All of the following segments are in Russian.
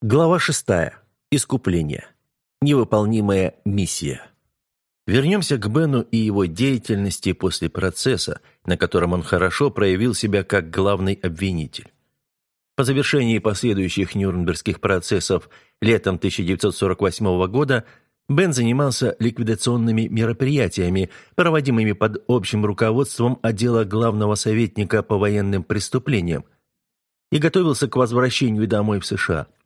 Глава шестая. Искупление. Невыполнимая миссия. Вернемся к Бену и его деятельности после процесса, на котором он хорошо проявил себя как главный обвинитель. По завершении последующих Нюрнбергских процессов летом 1948 года Бен занимался ликвидационными мероприятиями, проводимыми под общим руководством отдела главного советника по военным преступлениям, и готовился к возвращению домой в США –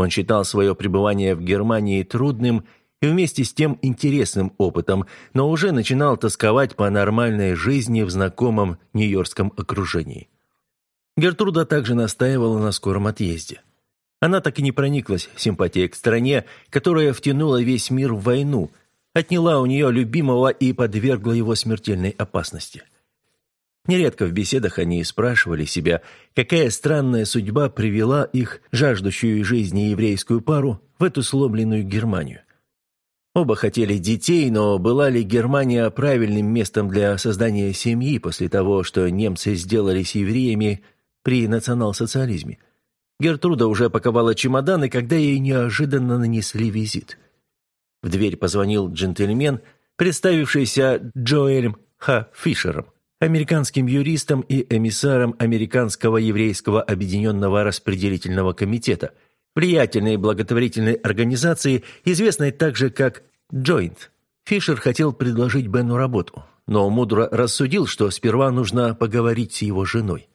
он считал свое пребывание в Германии трудным и вместе с тем интересным опытом, но уже начинал тосковать по нормальной жизни в знакомом нью-йоркском окружении. Гертруда также настаивала на скором отъезде. Она так и не прониклась симпатией к стране, которая втянула весь мир в войну, отняла у нее любимого и подвергла его смертельной опасности. Нередко в беседах они спрашивали себя, какая странная судьба привела их, жаждущую жизни еврейскую пару, в эту сломленную Германию. Оба хотели детей, но была ли Германия правильным местом для создания семьи после того, что немцы сделали с евреями при национал-социализме? Гертруда уже паковала чемоданы, когда ей неожиданно нанесли визит. В дверь позвонил джентльмен, представившийся Джоэлем Ха Фишером американским юристом и эмиссаром Американского еврейского объединенного распределительного комитета, влиятельной благотворительной организации, известной также как Joint. Фишер хотел предложить Бену работу, но мудро рассудил, что сперва нужно поговорить с его женой.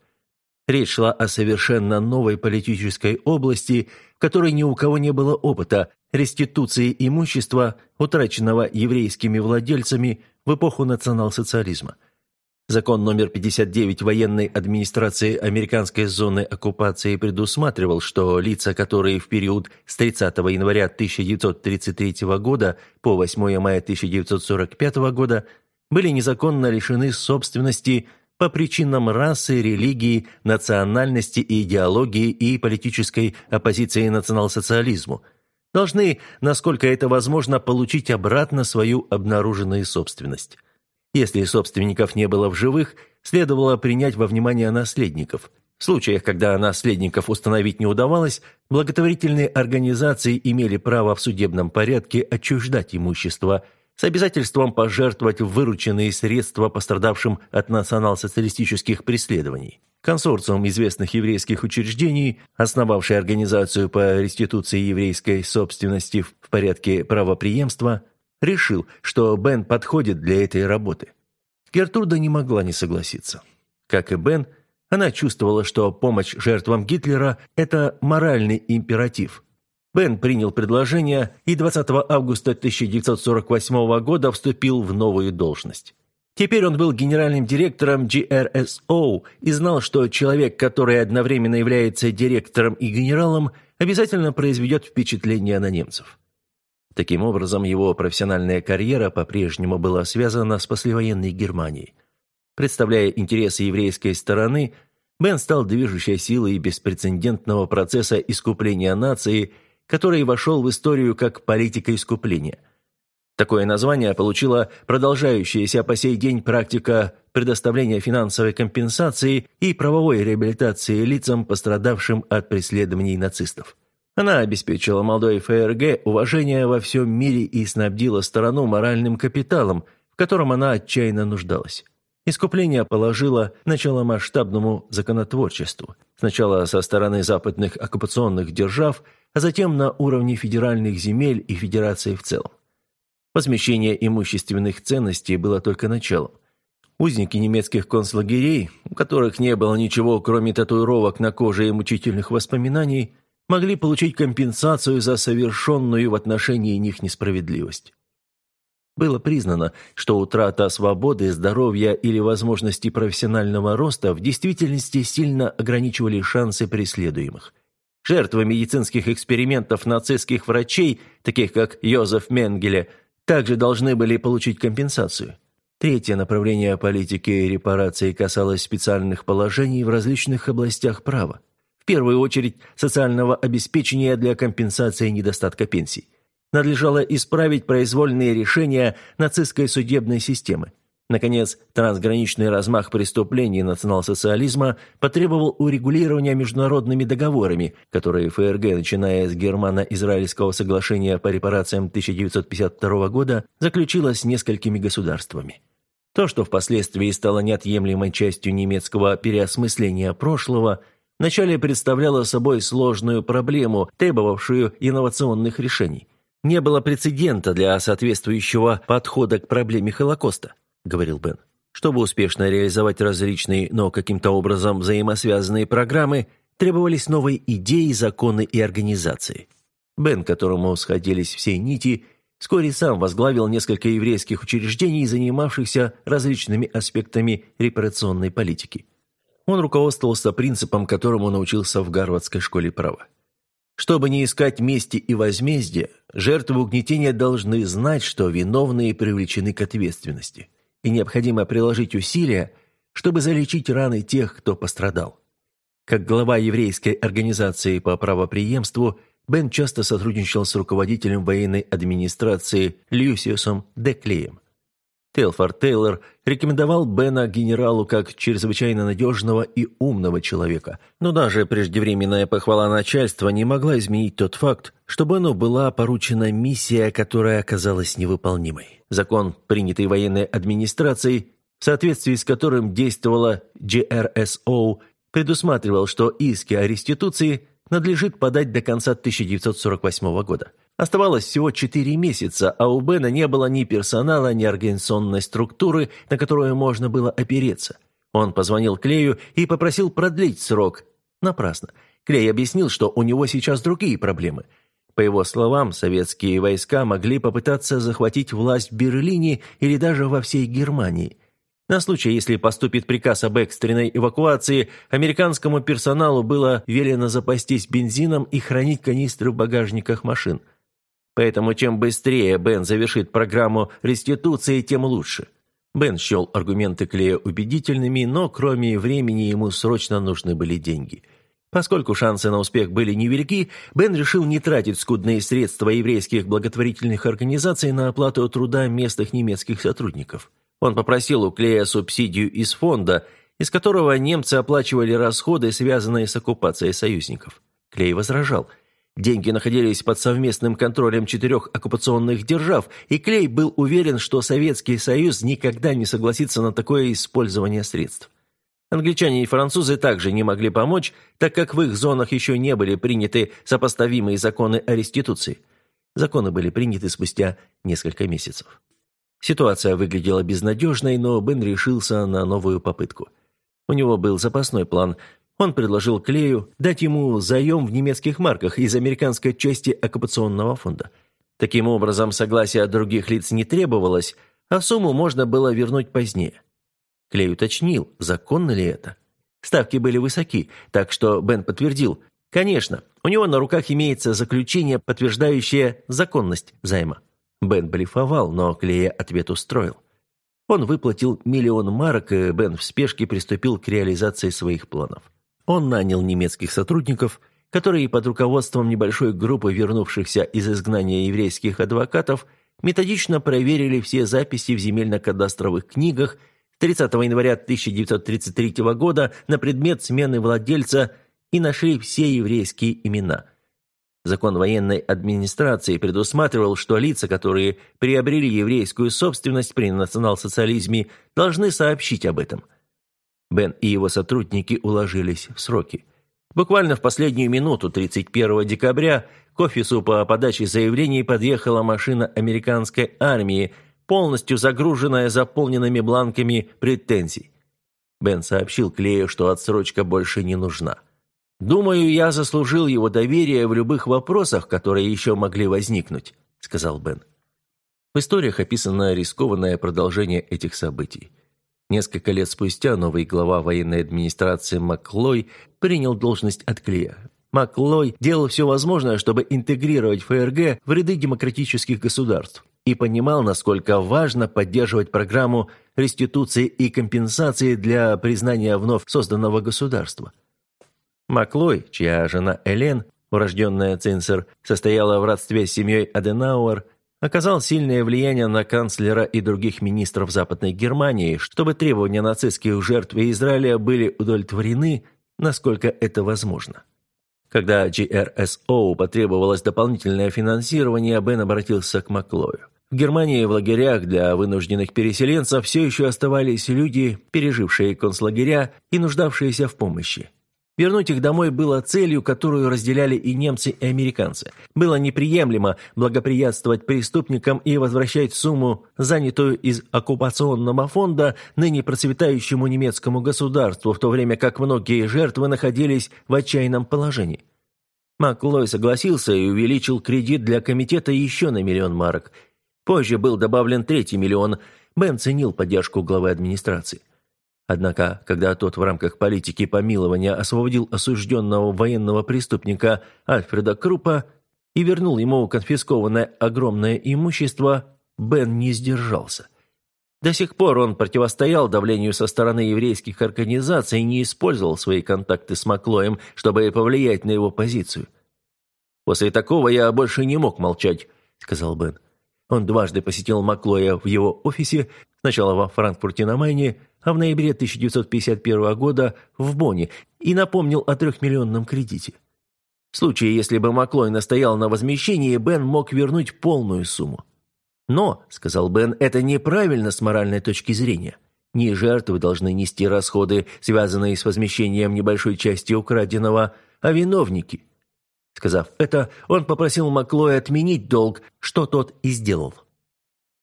Речь шла о совершенно новой политической области, в которой ни у кого не было опыта реституции имущества, утраченного еврейскими владельцами в эпоху национал-социализма – Закон номер 59 военной администрации американской зоны оккупации предусматривал, что лица, которые в период с 30 января 1933 года по 8 мая 1945 года были незаконно лишены собственности по причинам расы, религии, национальности, идеологии и политической оппозиции национал-социализму, должны, насколько это возможно, получить обратно свою обнаруженную собственность. Если собственников не было в живых, следовало принять во внимание наследников. В случаях, когда наследников установить не удавалось, благотворительные организации имели право в судебном порядке отчуждать имущество с обязательством пожертвовать вырученные средства пострадавшим от национал-социалистических преследований. Консорциум известных еврейских учреждений, основавший организацию по реституции еврейской собственности в порядке правоприемства, решил, что Бен подходит для этой работы. Гертруда не могла не согласиться. Как и Бен, она чувствовала, что помощь жертвам Гитлера – это моральный императив. Бен принял предложение и 20 августа 1948 года вступил в новую должность. Теперь он был генеральным директором GRSO и знал, что человек, который одновременно является директором и генералом, обязательно произведет впечатление на немцев. Таким образом, его профессиональная карьера по-прежнему была связана с послевоенной Германией. Представляя интересы еврейской стороны, Бен стал движущей силой беспрецедентного процесса искупления нации, который вошел в историю как политика искупления. Такое название получила продолжающаяся по сей день практика предоставления финансовой компенсации и правовой реабилитации лицам, пострадавшим от преследований нацистов. Она обеспечила молодой ФРГ уважение во всем мире и снабдила страну моральным капиталом, в котором она отчаянно нуждалась. Искупление положило начало масштабному законотворчеству. Сначала со стороны западных оккупационных держав, а затем на уровне федеральных земель и федерации в целом. Возмещение имущественных ценностей было только началом. Узники немецких концлагерей, у которых не было ничего, кроме татуировок на коже и мучительных воспоминаний, могли получить компенсацию за совершенную в отношении них несправедливость. Было признано, что утрата свободы, здоровья или возможности профессионального роста в действительности сильно ограничивали шансы преследуемых. Жертвы медицинских экспериментов нацистских врачей, таких как Йозеф Менгеле, также должны были получить компенсацию. Третье направление политики репарации касалось специальных положений в различных областях права первую очередь социального обеспечения для компенсации недостатка пенсий. Надлежало исправить произвольные решения нацистской судебной системы. Наконец, трансграничный размах преступлений национал-социализма потребовал урегулирования международными договорами, которые ФРГ, начиная с Германо-Израильского соглашения по репарациям 1952 года, заключила с несколькими государствами. То, что впоследствии стало неотъемлемой частью немецкого переосмысления прошлого, вначале представляло собой сложную проблему, требовавшую инновационных решений. Не было прецедента для соответствующего подхода к проблеме Холокоста говорил Бен. Чтобы успешно реализовать различные, но каким-то образом взаимосвязанные программы, требовались новые идеи, законы и организации. Бен, которому сходились все нити, вскоре сам возглавил несколько еврейских учреждений, занимавшихся различными аспектами репарационной политики. Он руководствовался принципом, которому научился в Гарвардской школе права. Чтобы не искать мести и возмездия, жертвы угнетения должны знать, что виновные привлечены к ответственности и необходимо приложить усилия, чтобы залечить раны тех, кто пострадал. Как глава еврейской организации по правопреемству, Бен часто сотрудничал с руководителем военной администрации Люсиусом Деклеем. Телфорд Тейлор рекомендовал Бена генералу как чрезвычайно надежного и умного человека, но даже преждевременная похвала начальства не могла изменить тот факт, что Бену была поручена миссия, которая оказалась невыполнимой. Закон, принятый военной администрацией, в соответствии с которым действовала GRSO, предусматривал, что иски о реституции надлежит подать до конца 1948 года – Оставалось всего четыре месяца, а у Бена не было ни персонала, ни организационной структуры, на которую можно было опереться. Он позвонил Клею и попросил продлить срок. Напрасно. Клей объяснил, что у него сейчас другие проблемы. По его словам, советские войска могли попытаться захватить власть в Берлине или даже во всей Германии. На случай, если поступит приказ об экстренной эвакуации, американскому персоналу было велено запастись бензином и хранить канистры в багажниках машин – Поэтому чем быстрее Бен завершит программу реституции, тем лучше. Бен счел аргументы Клея убедительными, но кроме времени ему срочно нужны были деньги. Поскольку шансы на успех были невелики, Бен решил не тратить скудные средства еврейских благотворительных организаций на оплату труда местных немецких сотрудников. Он попросил у Клея субсидию из фонда, из которого немцы оплачивали расходы, связанные с оккупацией союзников. Клей возражал – Деньги находились под совместным контролем четырех оккупационных держав, и Клей был уверен, что Советский Союз никогда не согласится на такое использование средств. Англичане и французы также не могли помочь, так как в их зонах еще не были приняты сопоставимые законы о реституции. Законы были приняты спустя несколько месяцев. Ситуация выглядела безнадежной, но Бен решился на новую попытку. У него был запасной план, он предложил Клею дать ему заем в немецких марках из американской части оккупационного фонда. Таким образом, согласия других лиц не требовалось, а сумму можно было вернуть позднее. Клей уточнил, законно ли это. Ставки были высоки, так что Бен подтвердил, конечно, у него на руках имеется заключение, подтверждающее законность займа. Бен блефовал, но Клея ответ устроил. Он выплатил миллион марок, и Бен в спешке приступил к реализации своих планов. Он нанял немецких сотрудников, которые под руководством небольшой группы вернувшихся из изгнания еврейских адвокатов методично проверили все записи в земельно-кадастровых книгах 30 января 1933 года на предмет смены владельца и нашли все еврейские имена. Закон военной администрации предусматривал, что лица, которые приобрели еврейскую собственность при национал-социализме, должны сообщить об этом – Бен и его сотрудники уложились в сроки. Буквально в последнюю минуту, 31 декабря, к офису по подаче заявлений подъехала машина американской армии, полностью загруженная заполненными бланками претензий. Бен сообщил Клею, что отсрочка больше не нужна. «Думаю, я заслужил его доверие в любых вопросах, которые еще могли возникнуть», — сказал Бен. В историях описано рискованное продолжение этих событий. Несколько лет спустя новый глава военной администрации Маклой принял должность от Клея. Маклой делал все возможное, чтобы интегрировать ФРГ в ряды демократических государств и понимал, насколько важно поддерживать программу реституции и компенсации для признания вновь созданного государства. Маклой, чья жена Элен, урожденная Цинцер, состояла в родстве с семьей Аденауэр, оказал сильное влияние на канцлера и других министров Западной Германии, чтобы требования нацистских жертв Израиля были удовлетворены, насколько это возможно. Когда GRSO потребовалось дополнительное финансирование, Бен обратился к Маклою. В Германии в лагерях для вынужденных переселенцев все еще оставались люди, пережившие концлагеря и нуждавшиеся в помощи. Вернуть их домой было целью, которую разделяли и немцы, и американцы. Было неприемлемо благоприятствовать преступникам и возвращать сумму, занятую из оккупационного фонда, ныне процветающему немецкому государству, в то время как многие жертвы находились в отчаянном положении. Маклой согласился и увеличил кредит для комитета еще на миллион марок. Позже был добавлен третий миллион. Бен ценил поддержку главы администрации. Однако, когда тот в рамках политики помилования освободил осужденного военного преступника Альфреда Крупа и вернул ему конфискованное огромное имущество, Бен не сдержался. До сих пор он противостоял давлению со стороны еврейских организаций и не использовал свои контакты с Маклоем, чтобы повлиять на его позицию. «После такого я больше не мог молчать», — сказал Бен. Он дважды посетил Маклоя в его офисе, сначала во Франкфурте на Майне, а в ноябре 1951 года в Бонне и напомнил о трехмиллионном кредите. В случае, если бы Маклой настоял на возмещении, Бен мог вернуть полную сумму. «Но», — сказал Бен, — «это неправильно с моральной точки зрения. Не жертвы должны нести расходы, связанные с возмещением небольшой части украденного, а виновники». Сказав это, он попросил Маклоя отменить долг, что тот и сделал.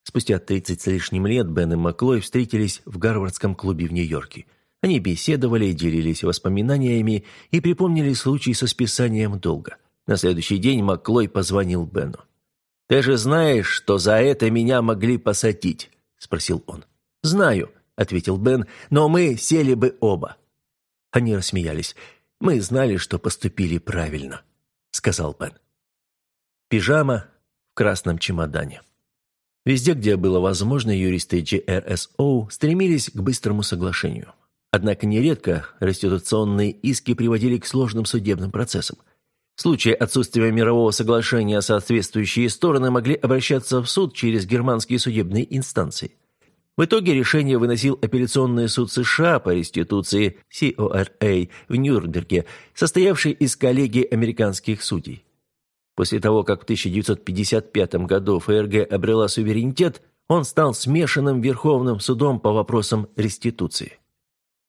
Спустя 30 с лишним лет Бен и Маклой встретились в Гарвардском клубе в Нью-Йорке. Они беседовали, делились воспоминаниями и припомнили случай со списанием долга. На следующий день Маклой позвонил Бену. «Ты же знаешь, что за это меня могли посадить?» – спросил он. «Знаю», – ответил Бен, – «но мы сели бы оба». Они рассмеялись. «Мы знали, что поступили правильно», – сказал Бен. Пижама в красном чемодане. Везде, где было возможно, юристы GRSO стремились к быстрому соглашению. Однако нередко реституционные иски приводили к сложным судебным процессам. В случае отсутствия мирового соглашения соответствующие стороны могли обращаться в суд через германские судебные инстанции. В итоге решение выносил апелляционный суд США по реституции CORA в Нюрнберге, состоявший из коллегии американских судей. После того, как в 1955 году ФРГ обрела суверенитет, он стал смешанным Верховным судом по вопросам реституции.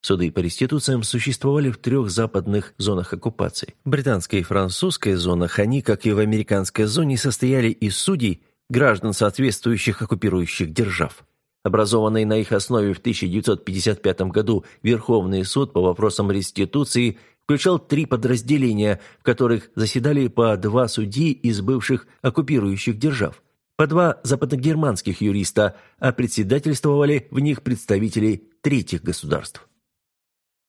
Суды по реституциям существовали в трех западных зонах оккупации. Британской и французской зонах они, как и в американской зоне, состояли из судей, граждан соответствующих оккупирующих держав. Образованный на их основе в 1955 году Верховный суд по вопросам реституции включал три подразделения, в которых заседали по два судьи из бывших оккупирующих держав, по два западногерманских юриста, а председательствовали в них представители третьих государств.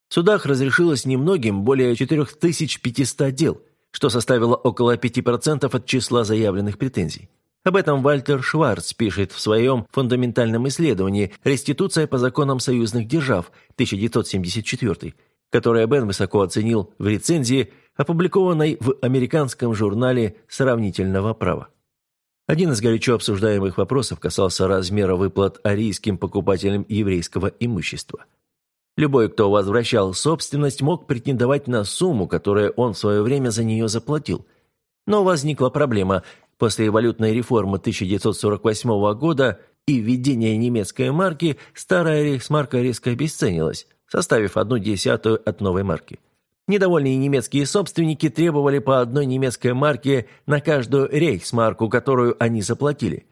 В судах разрешилось немногим более 4500 дел, что составило около 5% от числа заявленных претензий. Об этом Вальтер Шварц пишет в своем фундаментальном исследовании «Реституция по законам союзных держав» 1974 которое Бен высоко оценил в рецензии, опубликованной в американском журнале сравнительного права. Один из горячо обсуждаемых вопросов касался размера выплат арийским покупателям еврейского имущества. Любой, кто возвращал собственность, мог претендовать на сумму, которую он в свое время за нее заплатил. Но возникла проблема. После валютной реформы 1948 года и введения немецкой марки старая рейхсмарка резко обесценилась составив одну десятую от новой марки. Недовольные немецкие собственники требовали по одной немецкой марке на каждую рейхсмарку, которую они заплатили.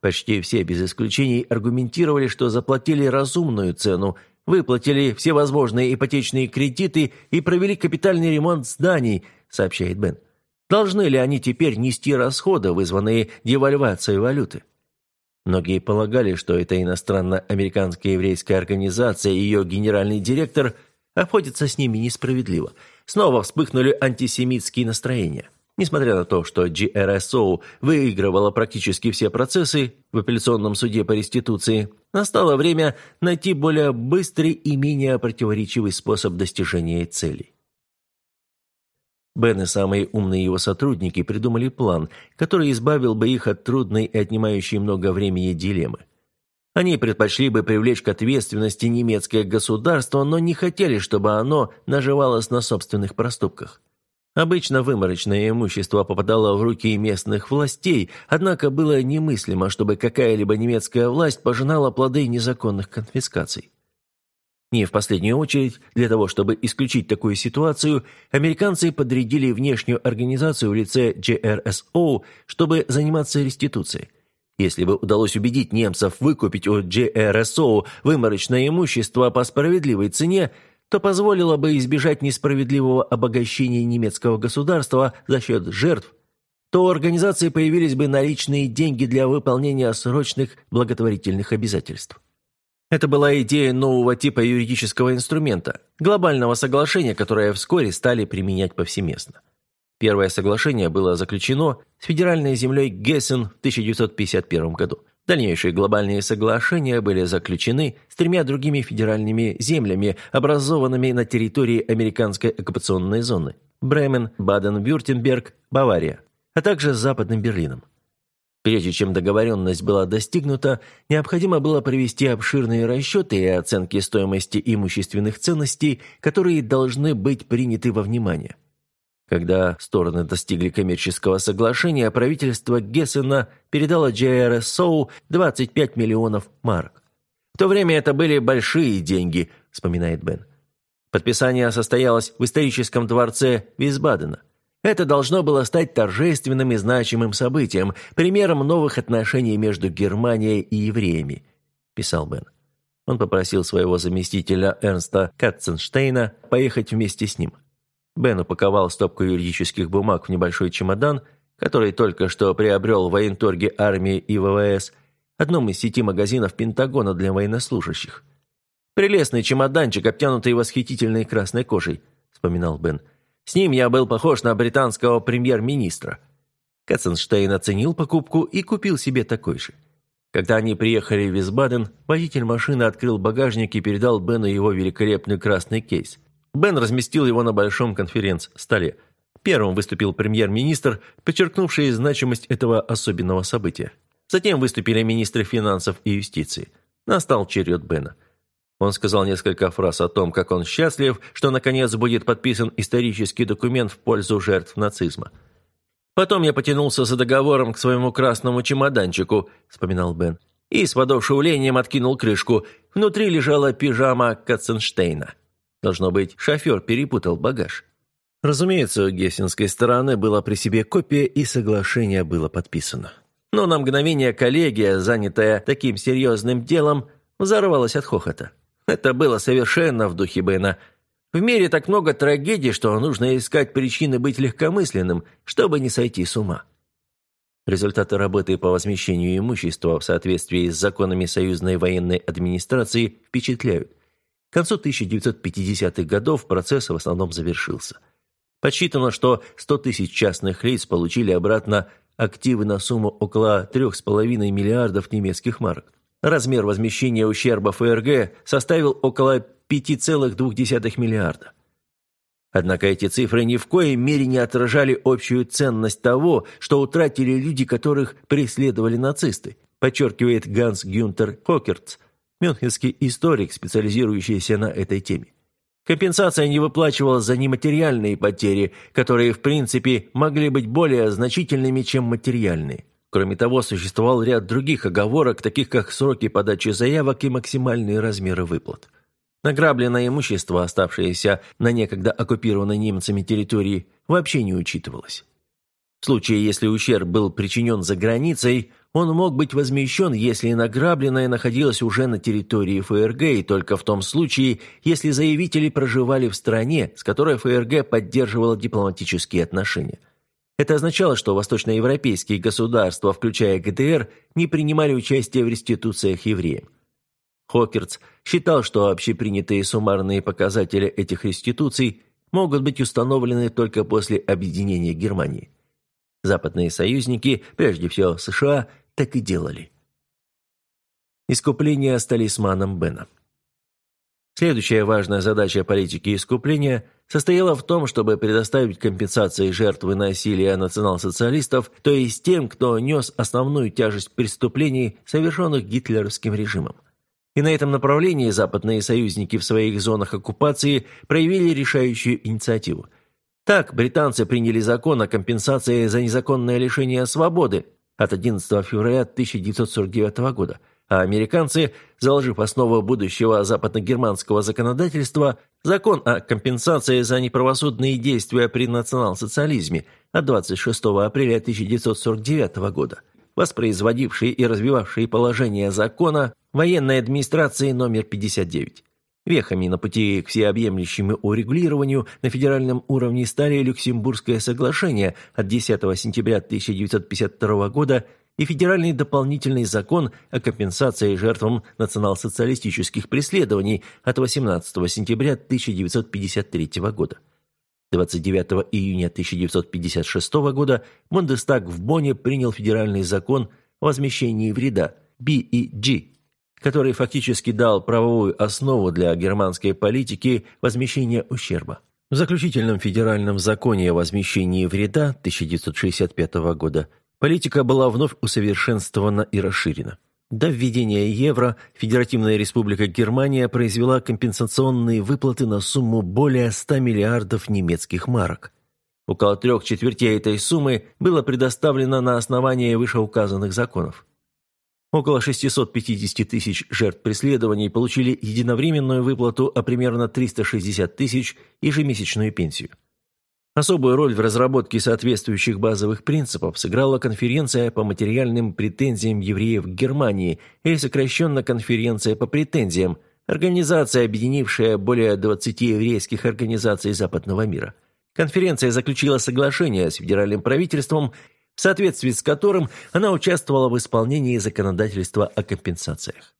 Почти все без исключений аргументировали, что заплатили разумную цену, выплатили всевозможные ипотечные кредиты и провели капитальный ремонт зданий, сообщает Бен. Должны ли они теперь нести расходы, вызванные девальвацией валюты? Многие полагали, что эта иностранно-американская еврейская организация и ее генеральный директор обходятся с ними несправедливо. Снова вспыхнули антисемитские настроения. Несмотря на то, что GRSO выигрывала практически все процессы в апелляционном суде по реституции, настало время найти более быстрый и менее противоречивый способ достижения целей. Бен и самые умные его сотрудники придумали план, который избавил бы их от трудной и отнимающей много времени дилеммы. Они предпочли бы привлечь к ответственности немецкое государство, но не хотели, чтобы оно наживалось на собственных проступках. Обычно выморочное имущество попадало в руки местных властей, однако было немыслимо, чтобы какая-либо немецкая власть пожинала плоды незаконных конфискаций. Не в последнюю очередь, для того, чтобы исключить такую ситуацию, американцы подрядили внешнюю организацию в лице GRSO, чтобы заниматься реституцией. Если бы удалось убедить немцев выкупить у GRSO выморочное имущество по справедливой цене, то позволило бы избежать несправедливого обогащения немецкого государства за счет жертв, то у организации появились бы наличные деньги для выполнения срочных благотворительных обязательств. Это была идея нового типа юридического инструмента, глобального соглашения, которое вскоре стали применять повсеместно. Первое соглашение было заключено с федеральной землей Гессен в 1951 году. Дальнейшие глобальные соглашения были заключены с тремя другими федеральными землями, образованными на территории американской оккупационной зоны – Бремен, Баден-Вюртемберг, Бавария, а также с Западным Берлином. Прежде чем договоренность была достигнута, необходимо было провести обширные расчеты и оценки стоимости имущественных ценностей, которые должны быть приняты во внимание. Когда стороны достигли коммерческого соглашения, правительство Гессена передало JRSO 25 миллионов марок. В то время это были большие деньги, вспоминает Бен. Подписание состоялось в историческом дворце Висбадена – это должно было стать торжественным и значимым событием, примером новых отношений между Германией и евреями, писал Бен. Он попросил своего заместителя Эрнста Катценштейна поехать вместе с ним. Бен упаковал стопку юридических бумаг в небольшой чемодан, который только что приобрел в военторге армии и ВВС, одном из сети магазинов Пентагона для военнослужащих. «Прелестный чемоданчик, обтянутый восхитительной красной кожей», – вспоминал Бен – с ним я был похож на британского премьер-министра. Катценштейн оценил покупку и купил себе такой же. Когда они приехали в Висбаден, водитель машины открыл багажник и передал Бену его великолепный красный кейс. Бен разместил его на большом конференц-столе. Первым выступил премьер-министр, подчеркнувший значимость этого особенного события. Затем выступили министры финансов и юстиции. Настал черед Бена. Он сказал несколько фраз о том, как он счастлив, что наконец будет подписан исторический документ в пользу жертв нацизма. «Потом я потянулся за договором к своему красному чемоданчику», – вспоминал Бен, и с водовшевлением откинул крышку. Внутри лежала пижама Катценштейна. Должно быть, шофер перепутал багаж. Разумеется, у гессенской стороны была при себе копия, и соглашение было подписано. Но на мгновение коллегия, занятая таким серьезным делом, взорвалась от хохота. Это было совершенно в духе Бена. В мире так много трагедий, что нужно искать причины быть легкомысленным, чтобы не сойти с ума. Результаты работы по возмещению имущества в соответствии с законами союзной военной администрации впечатляют. К концу 1950-х годов процесс в основном завершился. Подсчитано, что 100 тысяч частных лиц получили обратно активы на сумму около 3,5 миллиардов немецких марок. Размер возмещения ущерба ФРГ составил около 5,2 миллиарда. Однако эти цифры ни в коей мере не отражали общую ценность того, что утратили люди, которых преследовали нацисты, подчеркивает Ганс Гюнтер Хокерц, мюнхенский историк, специализирующийся на этой теме. Компенсация не выплачивалась за нематериальные потери, которые, в принципе, могли быть более значительными, чем материальные. Кроме того, существовал ряд других оговорок, таких как сроки подачи заявок и максимальные размеры выплат. Награбленное имущество, оставшееся на некогда оккупированной немцами территории, вообще не учитывалось. В случае, если ущерб был причинен за границей, он мог быть возмещен, если награбленное находилось уже на территории ФРГ, и только в том случае, если заявители проживали в стране, с которой ФРГ поддерживала дипломатические отношения – это означало, что восточноевропейские государства, включая ГДР, не принимали участие в реституциях евреям. Хокерц считал, что общепринятые суммарные показатели этих реституций могут быть установлены только после объединения Германии. Западные союзники, прежде всего США, так и делали. Искупление с талисманом Бена Следующая важная задача политики искупления состояла в том, чтобы предоставить компенсации жертвы насилия национал-социалистов, то есть тем, кто нес основную тяжесть преступлений, совершенных гитлеровским режимом. И на этом направлении западные союзники в своих зонах оккупации проявили решающую инициативу. Так, британцы приняли закон о компенсации за незаконное лишение свободы от 11 февраля 1949 года – а американцы, заложив основу будущего западногерманского законодательства, закон о компенсации за неправосудные действия при национал-социализме от 26 апреля 1949 года, воспроизводивший и развивавший положение закона военной администрации номер 59. Вехами на пути к всеобъемлющему урегулированию на федеральном уровне стали Люксембургское соглашение от 10 сентября 1952 года и Федеральный дополнительный закон о компенсации жертвам национал-социалистических преследований от 18 сентября 1953 года. 29 июня 1956 года Бундестаг в Бонне принял федеральный закон о возмещении вреда BEG, который фактически дал правовую основу для германской политики возмещения ущерба. В заключительном федеральном законе о возмещении вреда 1965 года Политика была вновь усовершенствована и расширена. До введения евро Федеративная Республика Германия произвела компенсационные выплаты на сумму более 100 миллиардов немецких марок. Около трех четвертей этой суммы было предоставлено на основании вышеуказанных законов. Около 650 тысяч жертв преследований получили единовременную выплату, а примерно 360 тысяч – ежемесячную пенсию. Особую роль в разработке соответствующих базовых принципов сыграла конференция по материальным претензиям евреев в Германии, или сокращенно конференция по претензиям, организация, объединившая более 20 еврейских организаций западного мира. Конференция заключила соглашение с федеральным правительством, в соответствии с которым она участвовала в исполнении законодательства о компенсациях.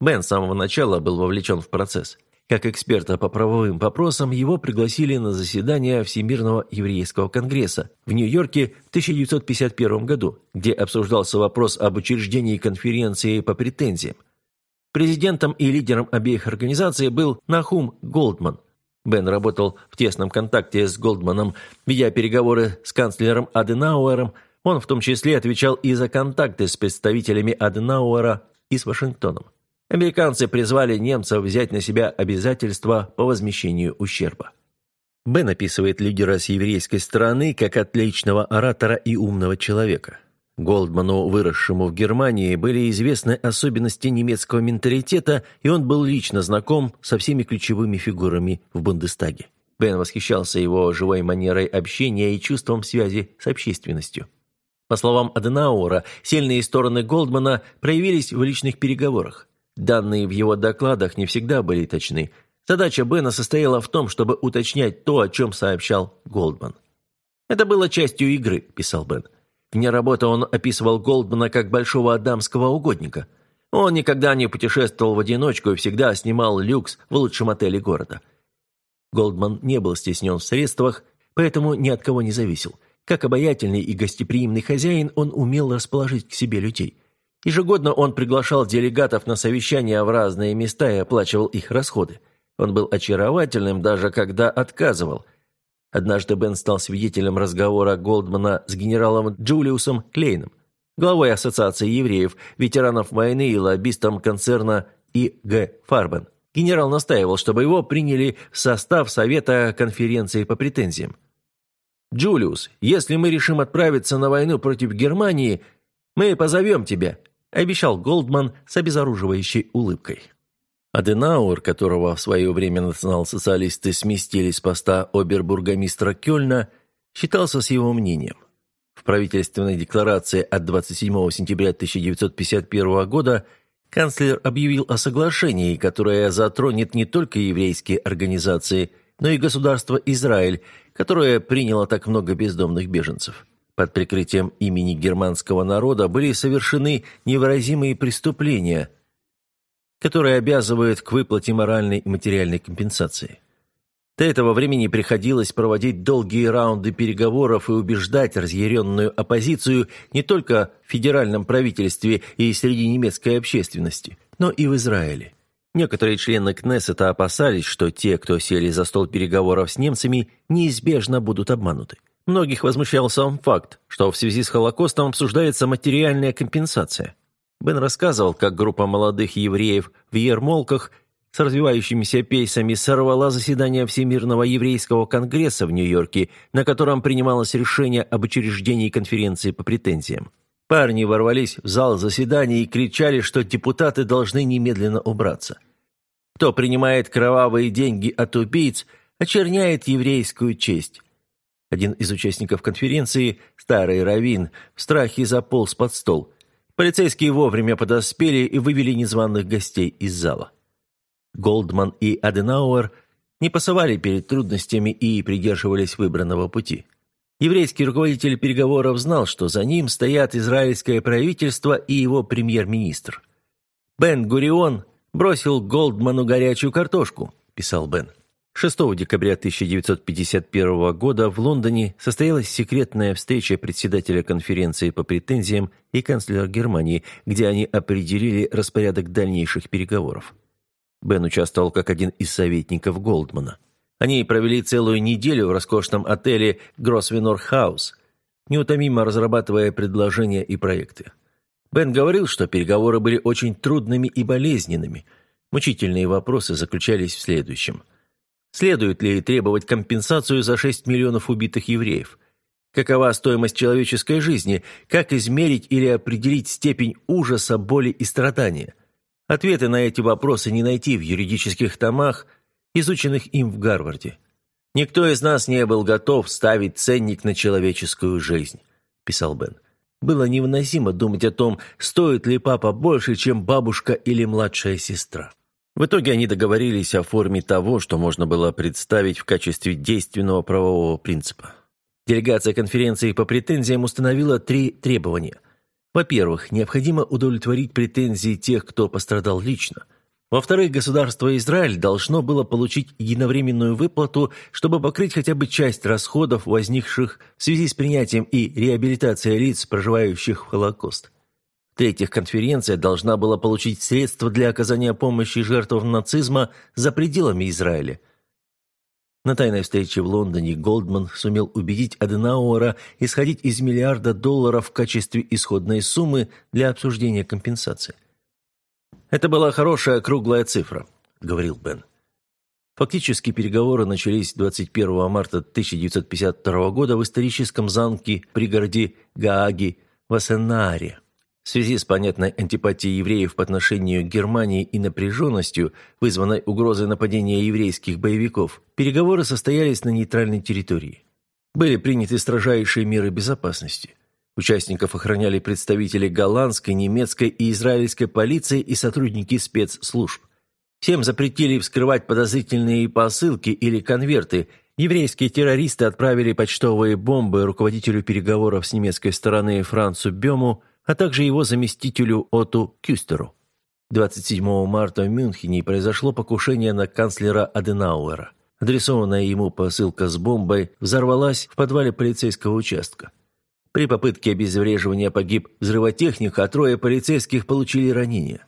Бен с самого начала был вовлечен в процесс – как эксперта по правовым вопросам его пригласили на заседание Всемирного еврейского конгресса в Нью-Йорке в 1951 году, где обсуждался вопрос об учреждении конференции по претензиям. Президентом и лидером обеих организаций был Нахум Голдман. Бен работал в тесном контакте с Голдманом, ведя переговоры с канцлером Аденауэром. Он в том числе отвечал и за контакты с представителями Аденауэра и с Вашингтоном. Американцы призвали немцев взять на себя обязательства по возмещению ущерба. Бен описывает лидера с еврейской стороны как отличного оратора и умного человека. Голдману, выросшему в Германии, были известны особенности немецкого менталитета, и он был лично знаком со всеми ключевыми фигурами в Бундестаге. Бен восхищался его живой манерой общения и чувством связи с общественностью. По словам Аденауэра, сильные стороны Голдмана проявились в личных переговорах. Данные в его докладах не всегда были точны. Задача Бена состояла в том, чтобы уточнять то, о чем сообщал Голдман. «Это было частью игры», – писал Бен. Вне работы он описывал Голдмана как большого адамского угодника. Он никогда не путешествовал в одиночку и всегда снимал люкс в лучшем отеле города. Голдман не был стеснен в средствах, поэтому ни от кого не зависел. Как обаятельный и гостеприимный хозяин, он умел расположить к себе людей – Ежегодно он приглашал делегатов на совещания в разные места и оплачивал их расходы. Он был очаровательным, даже когда отказывал. Однажды Бен стал свидетелем разговора Голдмана с генералом Джулиусом Клейном, главой Ассоциации евреев, ветеранов войны и лоббистом концерна И. Г. Фарбен. Генерал настаивал, чтобы его приняли в состав Совета конференции по претензиям. «Джулиус, если мы решим отправиться на войну против Германии, мы позовем тебя», – обещал Голдман с обезоруживающей улыбкой. Аденауэр, которого в свое время национал-социалисты сместили с поста обербургомистра Кёльна, считался с его мнением. В правительственной декларации от 27 сентября 1951 года канцлер объявил о соглашении, которое затронет не только еврейские организации, но и государство Израиль, которое приняло так много бездомных беженцев. Под прикрытием имени германского народа были совершены невыразимые преступления, которые обязывают к выплате моральной и материальной компенсации. До этого времени приходилось проводить долгие раунды переговоров и убеждать разъяренную оппозицию не только в федеральном правительстве и среди немецкой общественности, но и в Израиле. Некоторые члены Кнессета опасались, что те, кто сели за стол переговоров с немцами, неизбежно будут обмануты. Многих возмущал сам факт, что в связи с Холокостом обсуждается материальная компенсация. Бен рассказывал, как группа молодых евреев в Ермолках с развивающимися пейсами сорвала заседание Всемирного еврейского конгресса в Нью-Йорке, на котором принималось решение об учреждении конференции по претензиям. Парни ворвались в зал заседаний и кричали, что депутаты должны немедленно убраться. Кто принимает кровавые деньги от убийц, очерняет еврейскую честь. Один из участников конференции, старый раввин, в страхе заполз под стол. Полицейские вовремя подоспели и вывели незваных гостей из зала. Голдман и Аденауэр не пасовали перед трудностями и придерживались выбранного пути. Еврейский руководитель переговоров знал, что за ним стоят израильское правительство и его премьер-министр. Бен-Гурион бросил Голдману горячую картошку, писал Бен. 6 декабря 1951 года в Лондоне состоялась секретная встреча председателя конференции по претензиям и канцлера Германии, где они определили распорядок дальнейших переговоров. Бен участвовал как один из советников Голдмана. Они провели целую неделю в роскошном отеле «Гросвенор Хаус», неутомимо разрабатывая предложения и проекты. Бен говорил, что переговоры были очень трудными и болезненными. Мучительные вопросы заключались в следующем – Следует ли требовать компенсацию за 6 миллионов убитых евреев? Какова стоимость человеческой жизни? Как измерить или определить степень ужаса, боли и страдания? Ответы на эти вопросы не найти в юридических томах, изученных им в Гарварде. «Никто из нас не был готов ставить ценник на человеческую жизнь», – писал Бен. Было невыносимо думать о том, стоит ли папа больше, чем бабушка или младшая сестра. В итоге они договорились о форме того, что можно было представить в качестве действенного правового принципа. Делегация конференции по претензиям установила три требования. Во-первых, необходимо удовлетворить претензии тех, кто пострадал лично. Во-вторых, государство Израиль должно было получить единовременную выплату, чтобы покрыть хотя бы часть расходов, возникших в связи с принятием и реабилитацией лиц, проживающих в Холокост. В-третьих, конференция должна была получить средства для оказания помощи жертвам нацизма за пределами Израиля. На тайной встрече в Лондоне Голдман сумел убедить Аденауэра исходить из миллиарда долларов в качестве исходной суммы для обсуждения компенсации. «Это была хорошая круглая цифра», — говорил Бен. Фактически переговоры начались 21 марта 1952 года в историческом замке пригороде Гааги в Ассенаре. В связи с понятной антипатией евреев по отношению к Германии и напряженностью, вызванной угрозой нападения еврейских боевиков, переговоры состоялись на нейтральной территории. Были приняты строжайшие меры безопасности. Участников охраняли представители голландской, немецкой и израильской полиции и сотрудники спецслужб. Всем запретили вскрывать подозрительные посылки или конверты. Еврейские террористы отправили почтовые бомбы руководителю переговоров с немецкой стороны Францу Бему а также его заместителю Оту Кюстеру. 27 марта в Мюнхене произошло покушение на канцлера Аденауэра. Адресованная ему посылка с бомбой взорвалась в подвале полицейского участка. При попытке обезвреживания погиб взрывотехник, а трое полицейских получили ранения.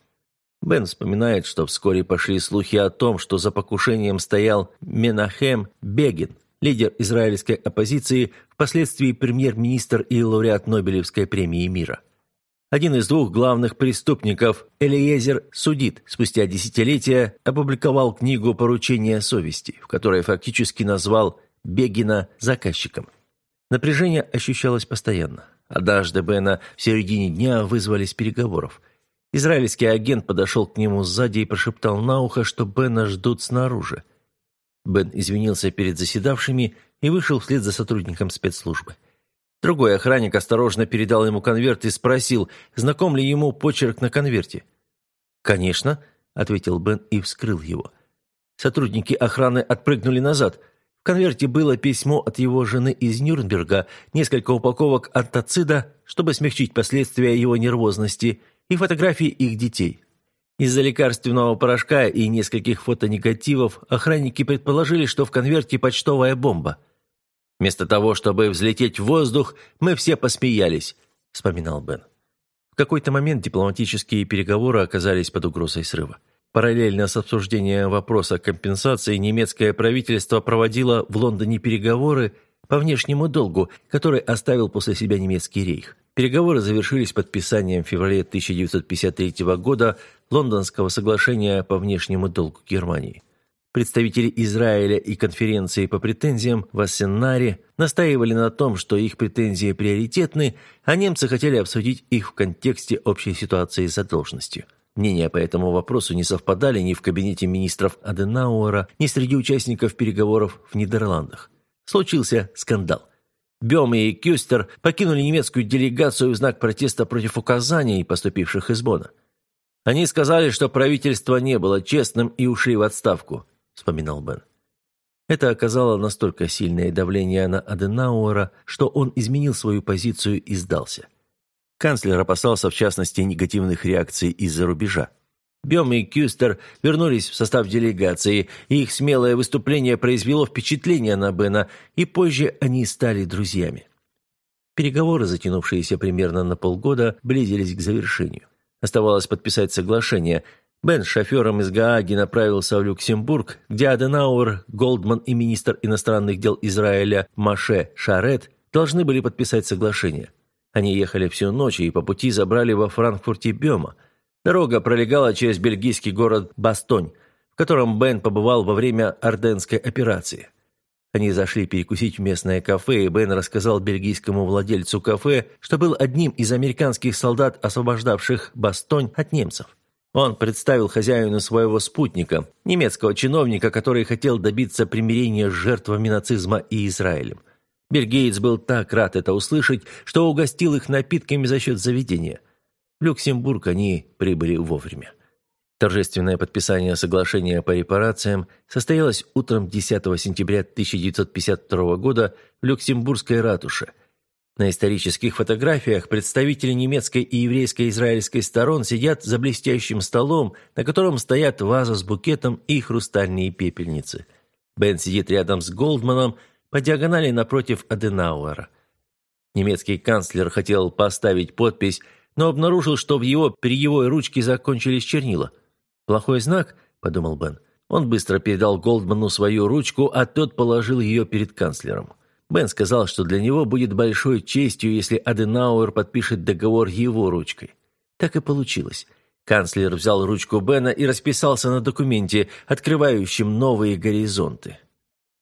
Бен вспоминает, что вскоре пошли слухи о том, что за покушением стоял Менахем Бегин, лидер израильской оппозиции, впоследствии премьер-министр и лауреат Нобелевской премии мира. Один из двух главных преступников, Элиезер Судит, спустя десятилетия опубликовал книгу «Поручение совести», в которой фактически назвал Бегина заказчиком. Напряжение ощущалось постоянно. Однажды Бена в середине дня вызвали с переговоров. Израильский агент подошел к нему сзади и прошептал на ухо, что Бена ждут снаружи. Бен извинился перед заседавшими и вышел вслед за сотрудником спецслужбы. Другой охранник осторожно передал ему конверт и спросил, знаком ли ему почерк на конверте. «Конечно», — ответил Бен и вскрыл его. Сотрудники охраны отпрыгнули назад. В конверте было письмо от его жены из Нюрнберга, несколько упаковок антацида, чтобы смягчить последствия его нервозности, и фотографии их детей. Из-за лекарственного порошка и нескольких фотонегативов охранники предположили, что в конверте почтовая бомба — Вместо того, чтобы взлететь в воздух, мы все посмеялись», — вспоминал Бен. В какой-то момент дипломатические переговоры оказались под угрозой срыва. Параллельно с обсуждением вопроса компенсации немецкое правительство проводило в Лондоне переговоры по внешнему долгу, который оставил после себя немецкий рейх. Переговоры завершились подписанием в феврале 1953 года Лондонского соглашения по внешнему долгу Германии. Представители Израиля и конференции по претензиям в Ассенаре настаивали на том, что их претензии приоритетны, а немцы хотели обсудить их в контексте общей ситуации с задолженностью. Мнения по этому вопросу не совпадали ни в кабинете министров Аденауэра, ни среди участников переговоров в Нидерландах. Случился скандал. Бем и Кюстер покинули немецкую делегацию в знак протеста против указаний, поступивших из Бона. Они сказали, что правительство не было честным и ушли в отставку, вспоминал Бен. Это оказало настолько сильное давление на Аденауэра, что он изменил свою позицию и сдался. Канцлер опасался, в частности, негативных реакций из-за рубежа. Бем и Кюстер вернулись в состав делегации, и их смелое выступление произвело впечатление на Бена, и позже они стали друзьями. Переговоры, затянувшиеся примерно на полгода, близились к завершению. Оставалось подписать соглашение. Бен шофером из Гааги направился в Люксембург, где Аденауэр, Голдман и министр иностранных дел Израиля Маше Шарет должны были подписать соглашение – они ехали всю ночь и по пути забрали во Франкфурте Бема. Дорога пролегала через бельгийский город Бастонь, в котором Бен побывал во время Орденской операции. Они зашли перекусить в местное кафе, и Бен рассказал бельгийскому владельцу кафе, что был одним из американских солдат, освобождавших Бастонь от немцев. Он представил хозяину своего спутника, немецкого чиновника, который хотел добиться примирения с жертвами нацизма и Израилем. Бельгиец был так рад это услышать, что угостил их напитками за счет заведения. В Люксембург они прибыли вовремя. Торжественное подписание соглашения по репарациям состоялось утром 10 сентября 1952 года в Люксембургской ратуше. На исторических фотографиях представители немецкой и еврейской израильской сторон сидят за блестящим столом, на котором стоят ваза с букетом и хрустальные пепельницы. Бен сидит рядом с Голдманом, по диагонали напротив Аденауэра. Немецкий канцлер хотел поставить подпись, но обнаружил, что в его перьевой ручке закончились чернила. «Плохой знак?» – подумал Бен. Он быстро передал Голдману свою ручку, а тот положил ее перед канцлером. Бен сказал, что для него будет большой честью, если Аденауэр подпишет договор его ручкой. Так и получилось. Канцлер взял ручку Бена и расписался на документе, открывающем новые горизонты.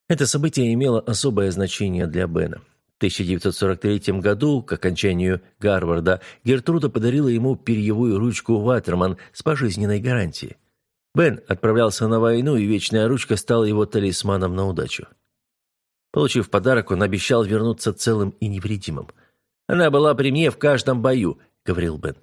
Это событие имело особое значение для Бена. В 1943 году, к окончанию Гарварда, Гертруда подарила ему перьевую ручку Ватерман с пожизненной гарантией. Бен отправлялся на войну, и вечная ручка стала его талисманом на удачу. Получив подарок, он обещал вернуться целым и невредимым. «Она была при мне в каждом бою», — говорил Бен.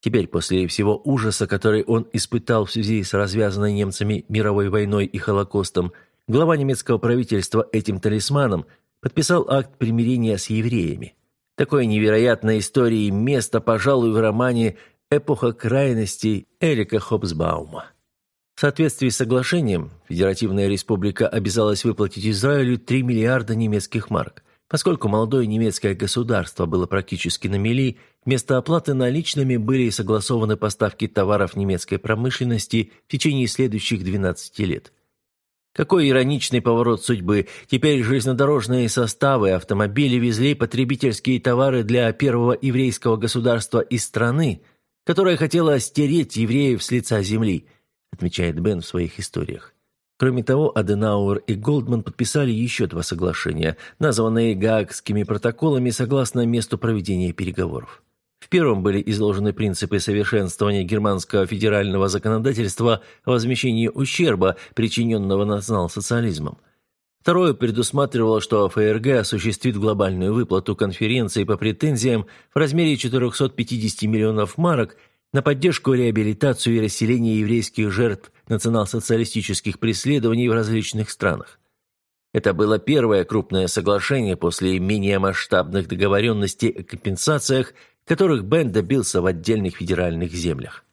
Теперь, после всего ужаса, который он испытал в связи с развязанной немцами мировой войной и Холокостом, Глава немецкого правительства этим талисманом подписал акт примирения с евреями. Такой невероятной истории место, пожалуй, в романе «Эпоха крайностей» Эрика Хобсбаума. В соответствии с соглашением, Федеративная Республика обязалась выплатить Израилю 3 миллиарда немецких марок. Поскольку молодое немецкое государство было практически на мели, вместо оплаты наличными были согласованы поставки товаров немецкой промышленности в течение следующих 12 лет – какой ироничный поворот судьбы. Теперь железнодорожные составы, автомобили везли потребительские товары для первого еврейского государства из страны, которая хотела стереть евреев с лица земли, отмечает Бен в своих историях. Кроме того, Аденауэр и Голдман подписали еще два соглашения, названные Гаагскими протоколами согласно месту проведения переговоров. В первом были изложены принципы совершенствования германского федерального законодательства о возмещении ущерба, причиненного национал-социализмом. Второе предусматривало, что ФРГ осуществит глобальную выплату конференции по претензиям в размере 450 миллионов марок на поддержку, реабилитацию и расселение еврейских жертв национал-социалистических преследований в различных странах. Это было первое крупное соглашение после менее масштабных договоренностей о компенсациях которых Бен добился в отдельных федеральных землях.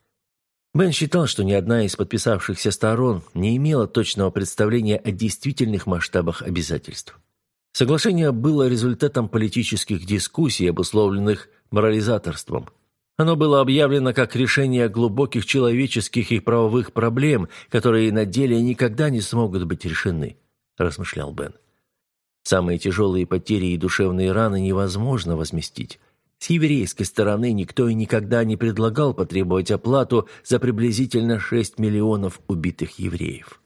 Бен считал, что ни одна из подписавшихся сторон не имела точного представления о действительных масштабах обязательств. Соглашение было результатом политических дискуссий, обусловленных морализаторством. Оно было объявлено как решение глубоких человеческих и правовых проблем, которые на деле никогда не смогут быть решены, размышлял Бен. Самые тяжелые потери и душевные раны невозможно возместить. С еврейской стороны никто и никогда не предлагал потребовать оплату за приблизительно 6 миллионов убитых евреев.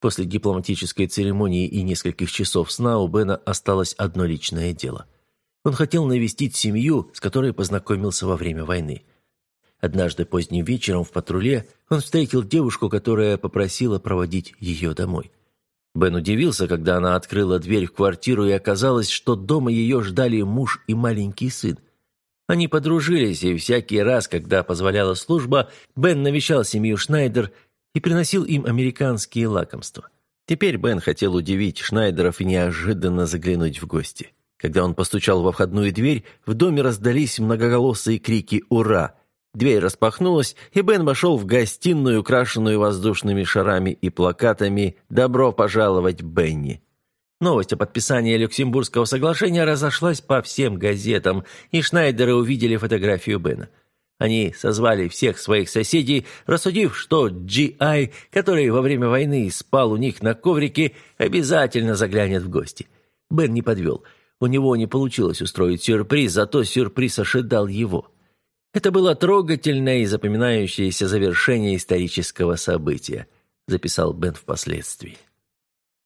После дипломатической церемонии и нескольких часов сна у Бена осталось одно личное дело. Он хотел навестить семью, с которой познакомился во время войны. Однажды поздним вечером в патруле он встретил девушку, которая попросила проводить ее домой. Бен удивился, когда она открыла дверь в квартиру, и оказалось, что дома ее ждали муж и маленький сын. Они подружились, и всякий раз, когда позволяла служба, Бен навещал семью Шнайдер и приносил им американские лакомства. Теперь Бен хотел удивить Шнайдеров и неожиданно заглянуть в гости. Когда он постучал во входную дверь, в доме раздались многоголосые крики «Ура!». Дверь распахнулась, и Бен вошел в гостиную, украшенную воздушными шарами и плакатами «Добро пожаловать, Бенни!». Новость о подписании Люксембургского соглашения разошлась по всем газетам, и Шнайдеры увидели фотографию Бена. Они созвали всех своих соседей, рассудив, что G.I., который во время войны спал у них на коврике, обязательно заглянет в гости. Бен не подвел. У него не получилось устроить сюрприз, зато сюрприз ожидал его. Это было трогательное и запоминающееся завершение исторического события, записал Бен впоследствии.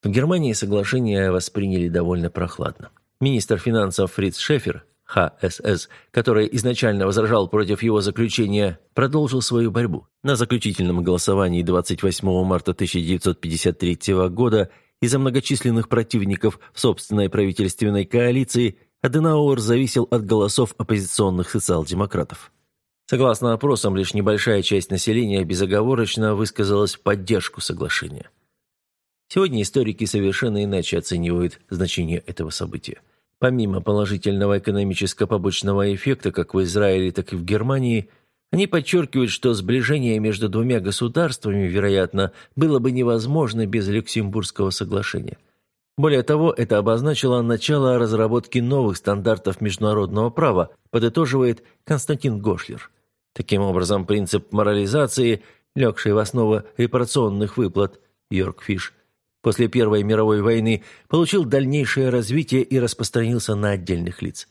В Германии соглашение восприняли довольно прохладно. Министр финансов Фриц Шефер, ХСС, который изначально возражал против его заключения, продолжил свою борьбу. На заключительном голосовании 28 марта 1953 года из-за многочисленных противников в собственной правительственной коалиции Аденауэр зависел от голосов оппозиционных социал-демократов. Согласно опросам, лишь небольшая часть населения безоговорочно высказалась в поддержку соглашения. Сегодня историки совершенно иначе оценивают значение этого события. Помимо положительного экономического побочного эффекта как в Израиле, так и в Германии, они подчеркивают, что сближение между двумя государствами, вероятно, было бы невозможно без Люксембургского соглашения. Более того, это обозначило начало разработки новых стандартов международного права, подытоживает Константин Гошлер. Таким образом, принцип морализации, легший в основу репарационных выплат, Йорк Фиш, после Первой мировой войны получил дальнейшее развитие и распространился на отдельных лиц.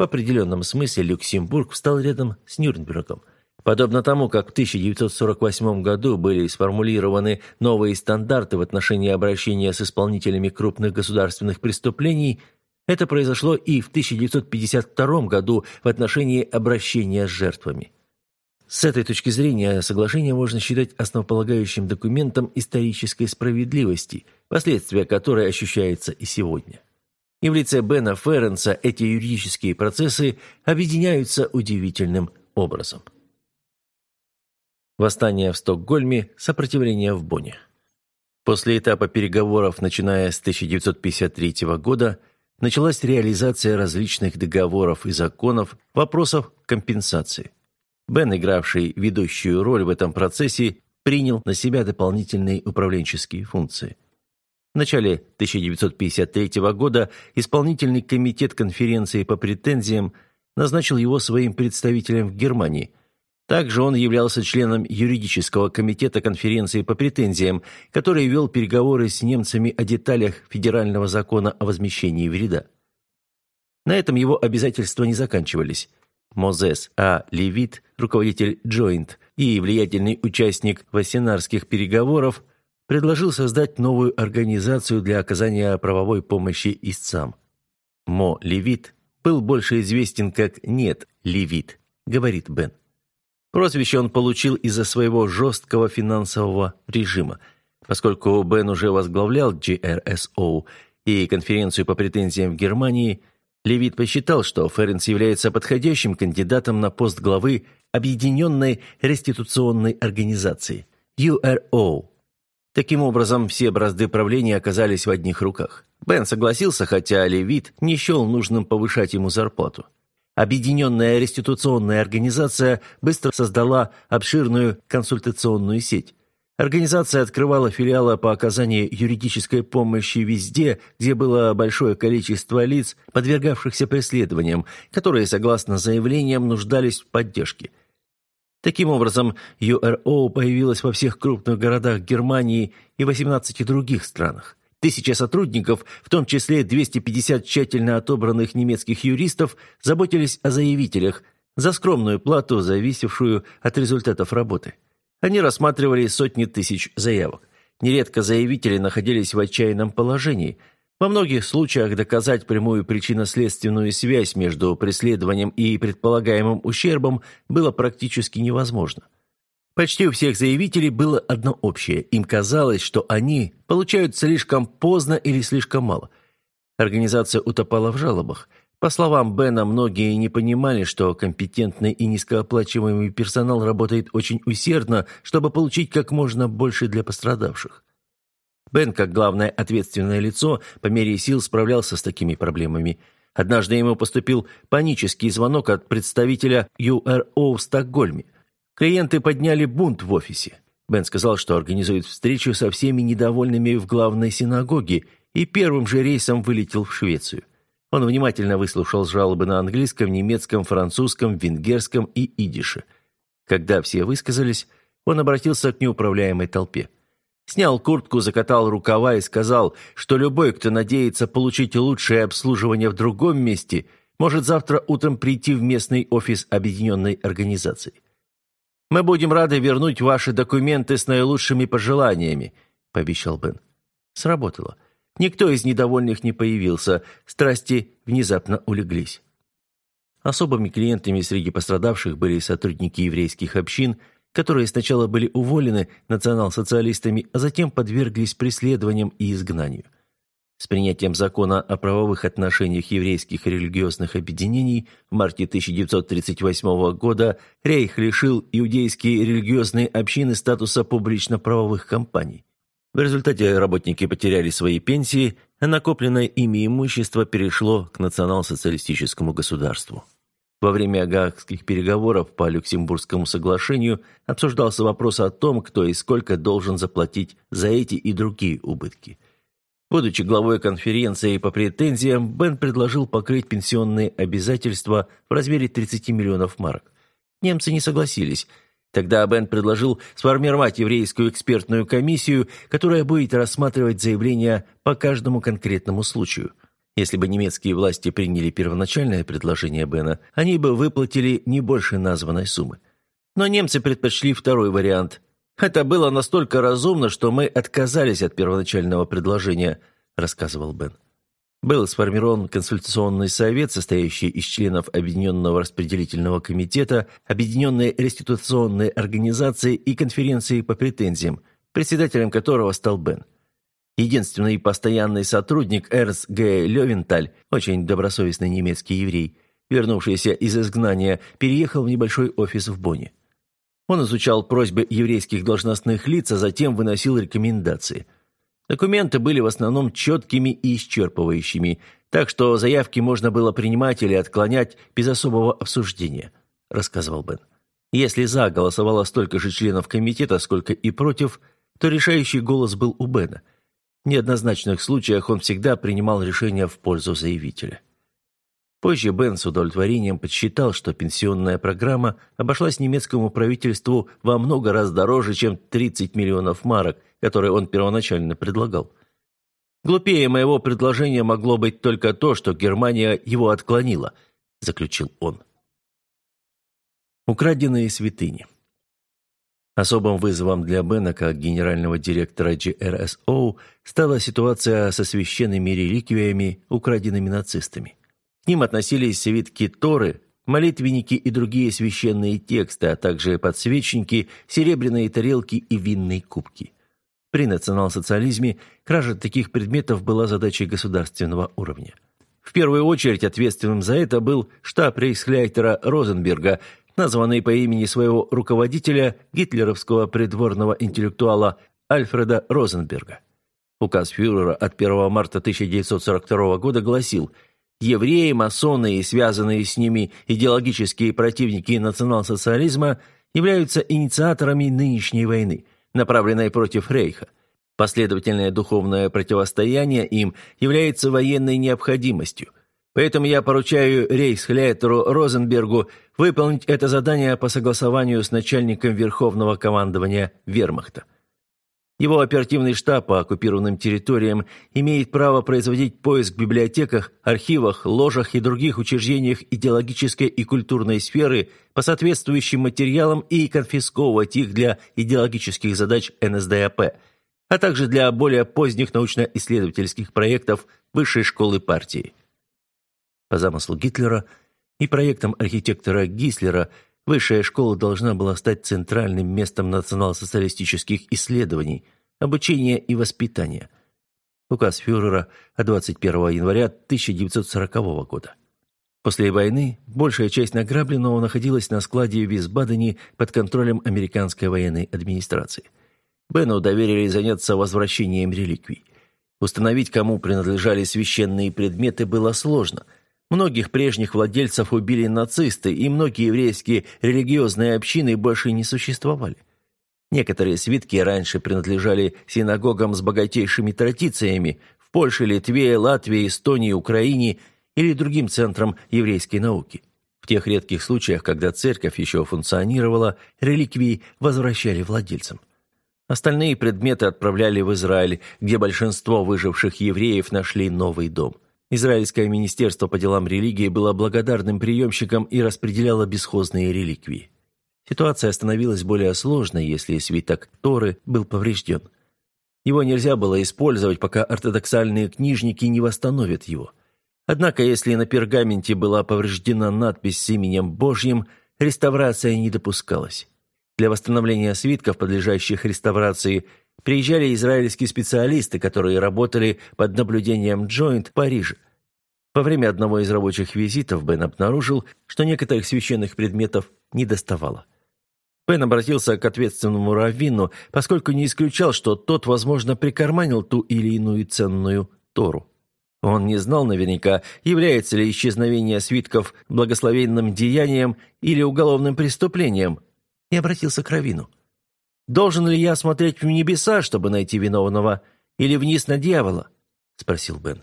В определенном смысле Люксембург встал рядом с Нюрнбергом. Подобно тому, как в 1948 году были сформулированы новые стандарты в отношении обращения с исполнителями крупных государственных преступлений, это произошло и в 1952 году в отношении обращения с жертвами. С этой точки зрения соглашение можно считать основополагающим документом исторической справедливости, последствия которой ощущаются и сегодня. И в лице Бена Ференса эти юридические процессы объединяются удивительным образом. Восстание в Стокгольме, сопротивление в Бонне. После этапа переговоров, начиная с 1953 года, началась реализация различных договоров и законов, вопросов компенсации. Бен, игравший ведущую роль в этом процессе, принял на себя дополнительные управленческие функции. В начале 1953 года исполнительный комитет конференции по претензиям назначил его своим представителем в Германии. Также он являлся членом юридического комитета конференции по претензиям, который вел переговоры с немцами о деталях федерального закона о возмещении вреда. На этом его обязательства не заканчивались. Мозес А. Левит, руководитель Joint и влиятельный участник васенарских переговоров, предложил создать новую организацию для оказания правовой помощи истцам. Мо Левит был больше известен как «Нет Левит», говорит Бен. Прозвище он получил из-за своего жесткого финансового режима, поскольку Бен уже возглавлял GRSO и конференцию по претензиям в Германии – Левит посчитал, что Ференс является подходящим кандидатом на пост главы Объединенной реституционной организации URO. Таким образом, все бразды правления оказались в одних руках. Бен согласился, хотя Левит не счел нужным повышать ему зарплату. Объединенная реституционная организация быстро создала обширную консультационную сеть. Организация открывала филиалы по оказанию юридической помощи везде, где было большое количество лиц, подвергавшихся преследованиям, которые, согласно заявлениям, нуждались в поддержке. Таким образом, ЮРО появилась во всех крупных городах Германии и 18 других странах. Тысяча сотрудников, в том числе 250 тщательно отобранных немецких юристов, заботились о заявителях за скромную плату, зависевшую от результатов работы. Они рассматривали сотни тысяч заявок. Нередко заявители находились в отчаянном положении. Во многих случаях доказать прямую причинно-следственную связь между преследованием и предполагаемым ущербом было практически невозможно. Почти у всех заявителей было одно общее. Им казалось, что они получают слишком поздно или слишком мало. Организация утопала в жалобах – по словам Бена, многие не понимали, что компетентный и низкооплачиваемый персонал работает очень усердно, чтобы получить как можно больше для пострадавших. Бен, как главное ответственное лицо, по мере сил справлялся с такими проблемами. Однажды ему поступил панический звонок от представителя URO в Стокгольме. Клиенты подняли бунт в офисе. Бен сказал, что организует встречу со всеми недовольными в главной синагоге, и первым же рейсом вылетел в Швецию. Он внимательно выслушал жалобы на английском, немецком, французском, венгерском и идише. Когда все высказались, он обратился к неуправляемой толпе. Снял куртку, закатал рукава и сказал, что любой, кто надеется получить лучшее обслуживание в другом месте, может завтра утром прийти в местный офис объединенной организации. «Мы будем рады вернуть ваши документы с наилучшими пожеланиями», – пообещал Бен. Сработало. Никто из недовольных не появился, страсти внезапно улеглись. Особыми клиентами среди пострадавших были сотрудники еврейских общин, которые сначала были уволены национал-социалистами, а затем подверглись преследованиям и изгнанию. С принятием закона о правовых отношениях еврейских религиозных объединений в марте 1938 года Рейх лишил иудейские религиозные общины статуса публично-правовых компаний. В результате работники потеряли свои пенсии, а накопленное ими имущество перешло к национал-социалистическому государству. Во время гаагских переговоров по Люксембургскому соглашению обсуждался вопрос о том, кто и сколько должен заплатить за эти и другие убытки. Будучи главой конференции по претензиям, Бен предложил покрыть пенсионные обязательства в размере 30 миллионов марок. Немцы не согласились – Тогда Бен предложил сформировать еврейскую экспертную комиссию, которая будет рассматривать заявления по каждому конкретному случаю. Если бы немецкие власти приняли первоначальное предложение Бена, они бы выплатили не больше названной суммы. Но немцы предпочли второй вариант. «Это было настолько разумно, что мы отказались от первоначального предложения», – рассказывал Бен. Был сформирован консультационный совет, состоящий из членов Объединенного распределительного комитета, Объединенной реституционной организации и конференции по претензиям, председателем которого стал Бен. Единственный постоянный сотрудник Эрс Г. Левенталь, очень добросовестный немецкий еврей, вернувшийся из изгнания, переехал в небольшой офис в Бонне. Он изучал просьбы еврейских должностных лиц, а затем выносил рекомендации – Документы были в основном четкими и исчерпывающими, так что заявки можно было принимать или отклонять без особого обсуждения, рассказывал Бен. Если «за» голосовало столько же членов комитета, сколько и «против», то решающий голос был у Бена. Неоднозначных случаях он всегда принимал решения в пользу заявителя. Позже Бен с удовлетворением подсчитал, что пенсионная программа обошлась немецкому правительству во много раз дороже, чем 30 миллионов марок – который он первоначально предлагал. «Глупее моего предложения могло быть только то, что Германия его отклонила», – заключил он. Украденные святыни Особым вызовом для Бена, как генерального директора GRSO, стала ситуация со священными реликвиями, украденными нацистами. К ним относились свитки Торы, молитвенники и другие священные тексты, а также подсвечники, серебряные тарелки и винные кубки. При национал-социализме кража таких предметов была задачей государственного уровня. В первую очередь ответственным за это был штаб рейхсляйтера Розенберга, названный по имени своего руководителя, гитлеровского придворного интеллектуала Альфреда Розенберга. Указ фюрера от 1 марта 1942 года гласил «Евреи, масоны и связанные с ними идеологические противники национал-социализма являются инициаторами нынешней войны – направленной против Рейха. Последовательное духовное противостояние им является военной необходимостью. Поэтому я поручаю рейхсхляйтеру Розенбергу выполнить это задание по согласованию с начальником Верховного командования Вермахта. Его оперативный штаб по оккупированным территориям имеет право производить поиск в библиотеках, архивах, ложах и других учреждениях идеологической и культурной сферы по соответствующим материалам и конфисковывать их для идеологических задач НСДАП, а также для более поздних научно-исследовательских проектов Высшей школы партии. По замыслу Гитлера и проектам архитектора Гислера – Высшая школа должна была стать центральным местом национал-социалистических исследований, обучения и воспитания. Указ фюрера от 21 января 1940 года. После войны большая часть награбленного находилась на складе в Висбадене под контролем американской военной администрации. Бену доверили заняться возвращением реликвий. Установить, кому принадлежали священные предметы, было сложно – Многих прежних владельцев убили нацисты, и многие еврейские религиозные общины больше не существовали. Некоторые свитки раньше принадлежали синагогам с богатейшими традициями в Польше, Литве, Латвии, Эстонии, Украине или другим центрам еврейской науки. В тех редких случаях, когда церковь еще функционировала, реликвии возвращали владельцам. Остальные предметы отправляли в Израиль, где большинство выживших евреев нашли новый дом – Израильское министерство по делам религии было благодарным приемщиком и распределяло бесхозные реликвии. Ситуация становилась более сложной, если свиток Торы был поврежден. Его нельзя было использовать, пока ортодоксальные книжники не восстановят его. Однако, если на пергаменте была повреждена надпись с именем Божьим, реставрация не допускалась. Для восстановления свитков, подлежащих реставрации, Приезжали израильские специалисты, которые работали под наблюдением Джойнт в Париже. Во время одного из рабочих визитов Бен обнаружил, что некоторых священных предметов не доставало. Бен обратился к ответственному раввину, поскольку не исключал, что тот, возможно, прикарманил ту или иную ценную Тору. Он не знал наверняка, является ли исчезновение свитков благословенным деянием или уголовным преступлением, и обратился к раввину. Должен ли я смотреть в небеса, чтобы найти виновного, или вниз на дьявола?» — спросил Бен.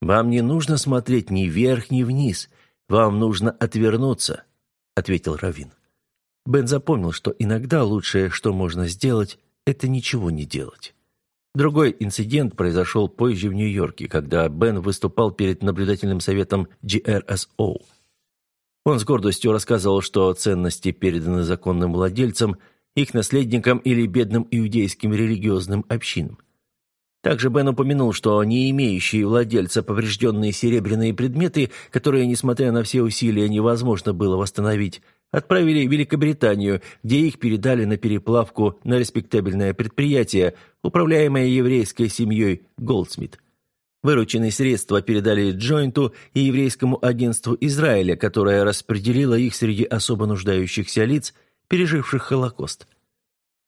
«Вам не нужно смотреть ни вверх, ни вниз. Вам нужно отвернуться», — ответил Равин. Бен запомнил, что иногда лучшее, что можно сделать, это ничего не делать. Другой инцидент произошел позже в Нью-Йорке, когда Бен выступал перед наблюдательным советом GRSO. Он с гордостью рассказывал, что ценности переданы законным владельцам – их наследникам или бедным иудейским религиозным общинам. Также Бен упомянул, что не имеющие владельца поврежденные серебряные предметы, которые, несмотря на все усилия, невозможно было восстановить, отправили в Великобританию, где их передали на переплавку на респектабельное предприятие, управляемое еврейской семьей Голдсмит. Вырученные средства передали Джойнту и еврейскому агентству Израиля, которое распределило их среди особо нуждающихся лиц – переживших Холокост.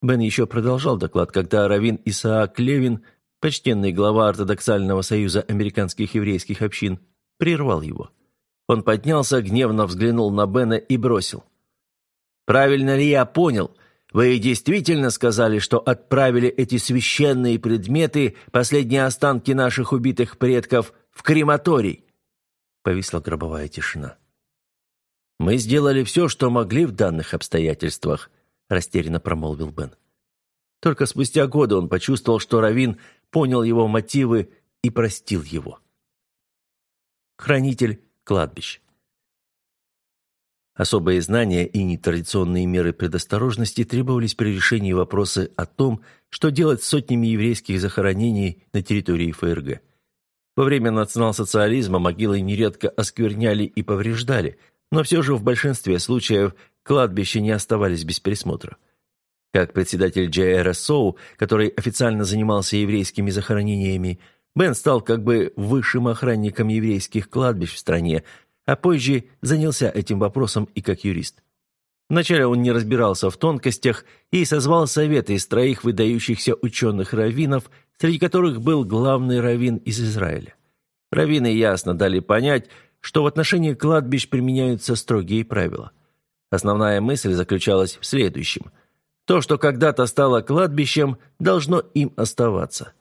Бен еще продолжал доклад, когда Равин Исаак Левин, почтенный глава ортодоксального союза американских еврейских общин, прервал его. Он поднялся, гневно взглянул на Бена и бросил. «Правильно ли я понял? Вы действительно сказали, что отправили эти священные предметы, последние останки наших убитых предков, в крематорий?» Повисла гробовая тишина. «Мы сделали все, что могли в данных обстоятельствах», – растерянно промолвил Бен. Только спустя годы он почувствовал, что Равин понял его мотивы и простил его. Хранитель кладбищ. Особые знания и нетрадиционные меры предосторожности требовались при решении вопроса о том, что делать с сотнями еврейских захоронений на территории ФРГ. Во время национал-социализма могилы нередко оскверняли и повреждали – но все же в большинстве случаев кладбища не оставались без присмотра. Как председатель JRSO, который официально занимался еврейскими захоронениями, Бен стал как бы высшим охранником еврейских кладбищ в стране, а позже занялся этим вопросом и как юрист. Вначале он не разбирался в тонкостях и созвал совет из троих выдающихся ученых-раввинов, среди которых был главный раввин из Израиля. Раввины ясно дали понять, что в отношении кладбищ применяются строгие правила. Основная мысль заключалась в следующем. То, что когда-то стало кладбищем, должно им оставаться.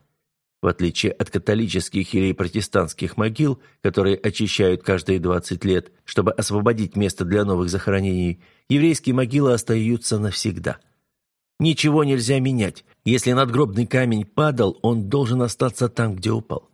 В отличие от католических или протестантских могил, которые очищают каждые 20 лет, чтобы освободить место для новых захоронений, еврейские могилы остаются навсегда. Ничего нельзя менять. Если надгробный камень падал, он должен остаться там, где упал.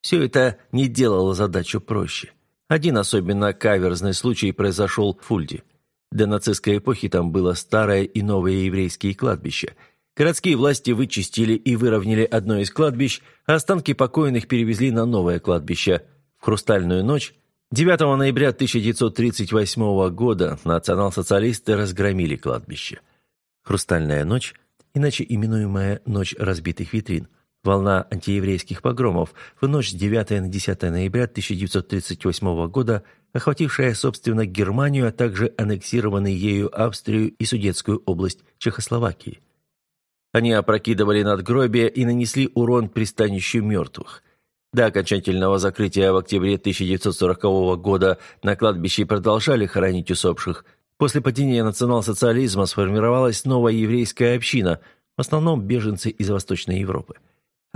Все это не делало задачу проще. Один особенно каверзный случай произошел в Фульде. До нацистской эпохи там было старое и новое еврейские кладбища – Городские власти вычистили и выровняли одно из кладбищ, а останки покойных перевезли на новое кладбище. В «Хрустальную ночь» 9 ноября 1938 года национал-социалисты разгромили кладбище. «Хрустальная ночь», иначе именуемая «Ночь разбитых витрин», волна антиеврейских погромов в ночь с 9 на 10 ноября 1938 года, охватившая, собственно, Германию, а также аннексированные ею Австрию и Судетскую область Чехословакии. Они опрокидывали надгробия и нанесли урон пристанищу мертвых. До окончательного закрытия в октябре 1940 года на кладбище продолжали хоронить усопших. После падения национал-социализма сформировалась новая еврейская община, в основном беженцы из Восточной Европы.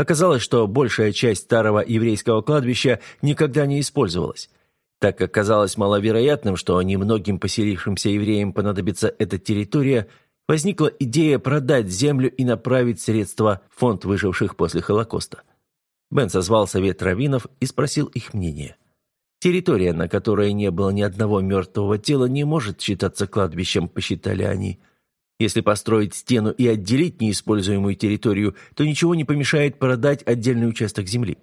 Оказалось, что большая часть старого еврейского кладбища никогда не использовалась. Так как казалось маловероятным, что немногим поселившимся евреям понадобится эта территория – возникла идея продать землю и направить средства в фонд выживших после Холокоста. Бен созвал совет раввинов и спросил их мнение. Территория, на которой не было ни одного мертвого тела, не может считаться кладбищем, посчитали они. Если построить стену и отделить неиспользуемую территорию, то ничего не помешает продать отдельный участок земли.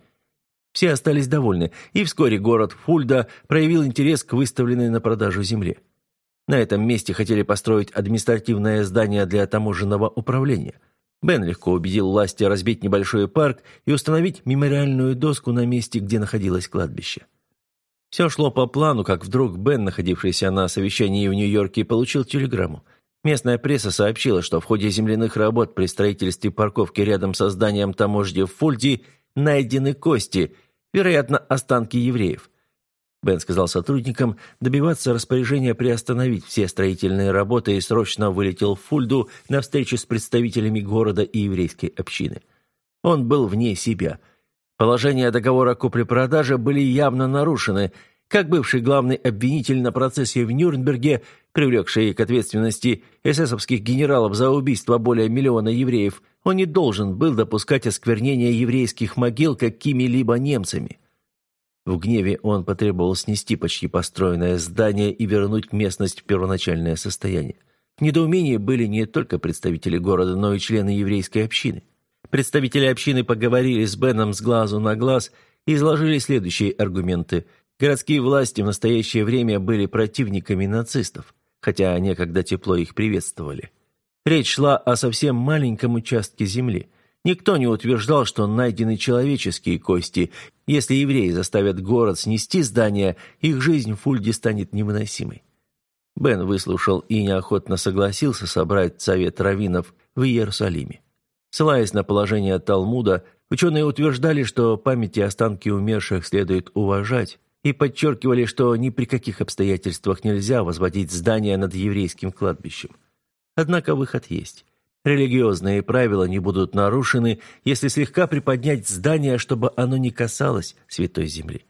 Все остались довольны, и вскоре город Фульда проявил интерес к выставленной на продажу земле. На этом месте хотели построить административное здание для таможенного управления. Бен легко убедил власти разбить небольшой парк и установить мемориальную доску на месте, где находилось кладбище. Все шло по плану, как вдруг Бен, находившийся на совещании в Нью-Йорке, получил телеграмму. Местная пресса сообщила, что в ходе земляных работ при строительстве парковки рядом со зданием таможни в Фульде найдены кости, вероятно, останки евреев – Бен сказал сотрудникам добиваться распоряжения приостановить все строительные работы и срочно вылетел в Фульду на встречу с представителями города и еврейской общины. Он был вне себя. Положения договора купли-продажи были явно нарушены. Как бывший главный обвинитель на процессе в Нюрнберге, привлекший к ответственности эсэсовских генералов за убийство более миллиона евреев, он не должен был допускать осквернения еврейских могил какими-либо немцами. В гневе он потребовал снести почти построенное здание и вернуть местность в первоначальное состояние. В недоумении были не только представители города, но и члены еврейской общины. Представители общины поговорили с Беном с глазу на глаз и изложили следующие аргументы. Городские власти в настоящее время были противниками нацистов, хотя некогда тепло их приветствовали. Речь шла о совсем маленьком участке земли – Никто не утверждал, что найдены человеческие кости. Если евреи заставят город снести здание, их жизнь в Фульде станет невыносимой. Бен выслушал и неохотно согласился собрать совет раввинов в Иерусалиме. Ссылаясь на положение Талмуда, ученые утверждали, что память и останки умерших следует уважать, и подчеркивали, что ни при каких обстоятельствах нельзя возводить здание над еврейским кладбищем. Однако выход есть. Религиозные правила не будут нарушены, если слегка приподнять здание, чтобы оно не касалось Святой Земли.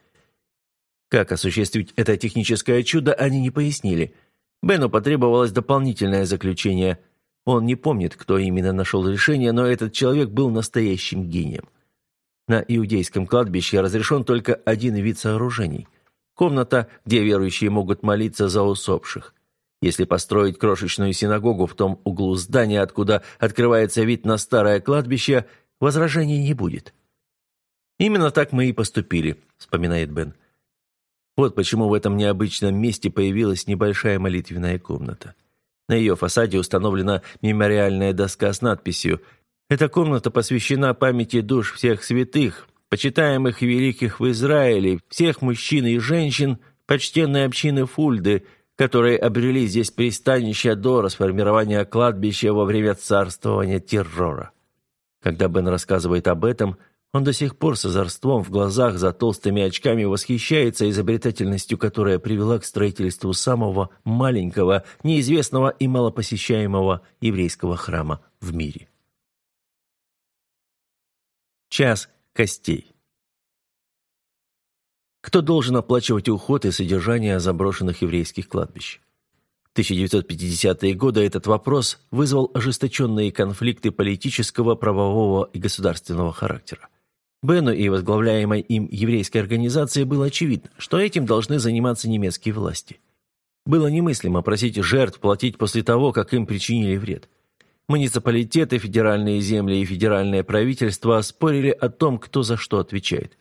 Как осуществить это техническое чудо, они не пояснили. Бену потребовалось дополнительное заключение. Он не помнит, кто именно нашел решение, но этот человек был настоящим гением. На иудейском кладбище разрешен только один вид сооружений. Комната, где верующие могут молиться за усопших. Если построить крошечную синагогу в том углу здания, откуда открывается вид на старое кладбище, возражений не будет. «Именно так мы и поступили», — вспоминает Бен. Вот почему в этом необычном месте появилась небольшая молитвенная комната. На ее фасаде установлена мемориальная доска с надписью «Эта комната посвящена памяти душ всех святых, почитаемых великих в Израиле, всех мужчин и женщин, почтенной общины Фульды, которые обрели здесь пристанище до расформирования кладбища во время царствования террора. Когда Бен рассказывает об этом, Он до сих пор с озорством в глазах за толстыми очками восхищается изобретательностью, которая привела к строительству самого маленького, неизвестного и малопосещаемого еврейского храма в мире. Час костей. Кто должен оплачивать уход и содержание заброшенных еврейских кладбищ? В 1950-е годы этот вопрос вызвал ожесточенные конфликты политического, правового и государственного характера. Бену и возглавляемой им еврейской организации было очевидно, что этим должны заниматься немецкие власти. Было немыслимо просить жертв платить после того, как им причинили вред. Муниципалитеты, федеральные земли и федеральное правительство спорили о том, кто за что отвечает.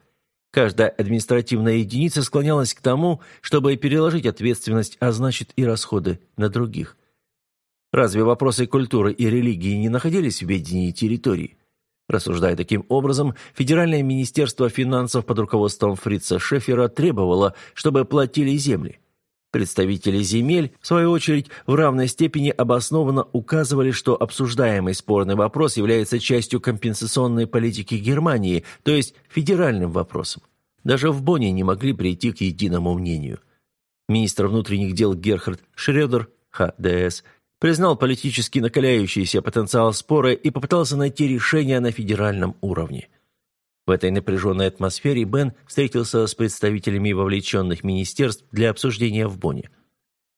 Каждая административная единица склонялась к тому, чтобы переложить ответственность, а значит и расходы, на других. Разве вопросы культуры и религии не находились в ведении территории? Рассуждая таким образом, Федеральное министерство финансов под руководством Фрица Шефера требовало, чтобы платили земли. Представители земель, в свою очередь, в равной степени обоснованно указывали, что обсуждаемый спорный вопрос является частью компенсационной политики Германии, то есть федеральным вопросом. Даже в Бонне не могли прийти к единому мнению. Министр внутренних дел Герхард Шредер, ХДС, признал политически накаляющийся потенциал спора и попытался найти решение на федеральном уровне. В этой напряженной атмосфере Бен встретился с представителями вовлеченных министерств для обсуждения в Бонне.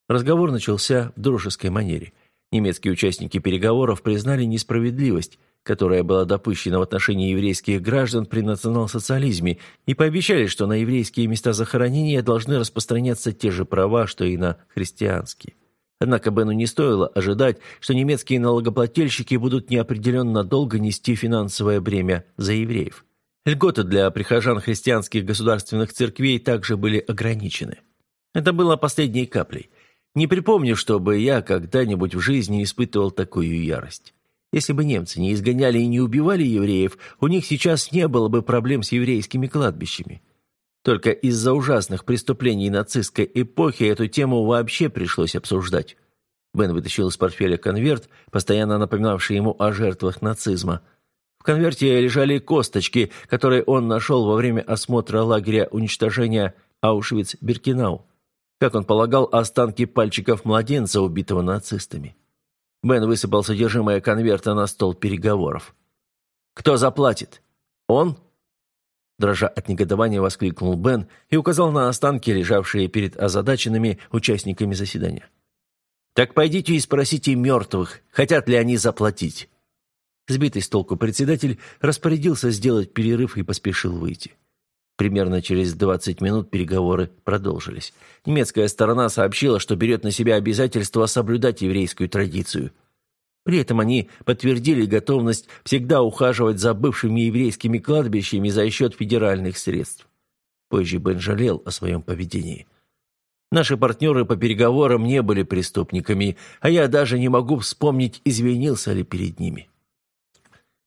Разговор начался в дружеской манере. Немецкие участники переговоров признали несправедливость, которая была допущена в отношении еврейских граждан при национал-социализме, и пообещали, что на еврейские места захоронения должны распространяться те же права, что и на христианские. Однако Бену не стоило ожидать, что немецкие налогоплательщики будут неопределенно долго нести финансовое бремя за евреев. Льготы для прихожан христианских государственных церквей также были ограничены. Это было последней каплей. Не припомню, чтобы я когда-нибудь в жизни испытывал такую ярость. Если бы немцы не изгоняли и не убивали евреев, у них сейчас не было бы проблем с еврейскими кладбищами. Только из-за ужасных преступлений нацистской эпохи эту тему вообще пришлось обсуждать. Бен вытащил из портфеля конверт, постоянно напоминавший ему о жертвах нацизма. В конверте лежали косточки, которые он нашел во время осмотра лагеря уничтожения Аушвиц-Биркенау. Как он полагал, останки пальчиков младенца, убитого нацистами. Бен высыпал содержимое конверта на стол переговоров. «Кто заплатит? Он Дрожа от негодования воскликнул Бен и указал на останки, лежавшие перед озадаченными участниками заседания. «Так пойдите и спросите мертвых, хотят ли они заплатить». Сбитый с толку председатель распорядился сделать перерыв и поспешил выйти. Примерно через 20 минут переговоры продолжились. Немецкая сторона сообщила, что берет на себя обязательство соблюдать еврейскую традицию – при этом они подтвердили готовность всегда ухаживать за бывшими еврейскими кладбищами за счет федеральных средств. Позже Бен жалел о своем поведении. Наши партнеры по переговорам не были преступниками, а я даже не могу вспомнить, извинился ли перед ними.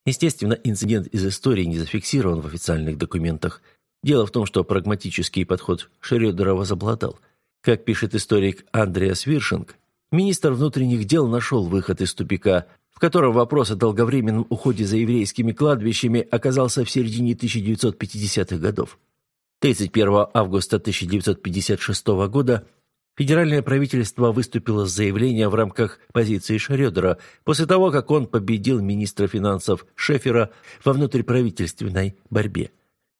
Естественно, инцидент из истории не зафиксирован в официальных документах. Дело в том, что прагматический подход Шрёдера возобладал. Как пишет историк Андреас Виршинг, Министр внутренних дел нашел выход из тупика, в котором вопрос о долговременном уходе за еврейскими кладбищами оказался в середине 1950-х годов. 31 августа 1956 года федеральное правительство выступило с заявлением в рамках позиции Шрёдера после того, как он победил министра финансов Шефера во внутриправительственной борьбе.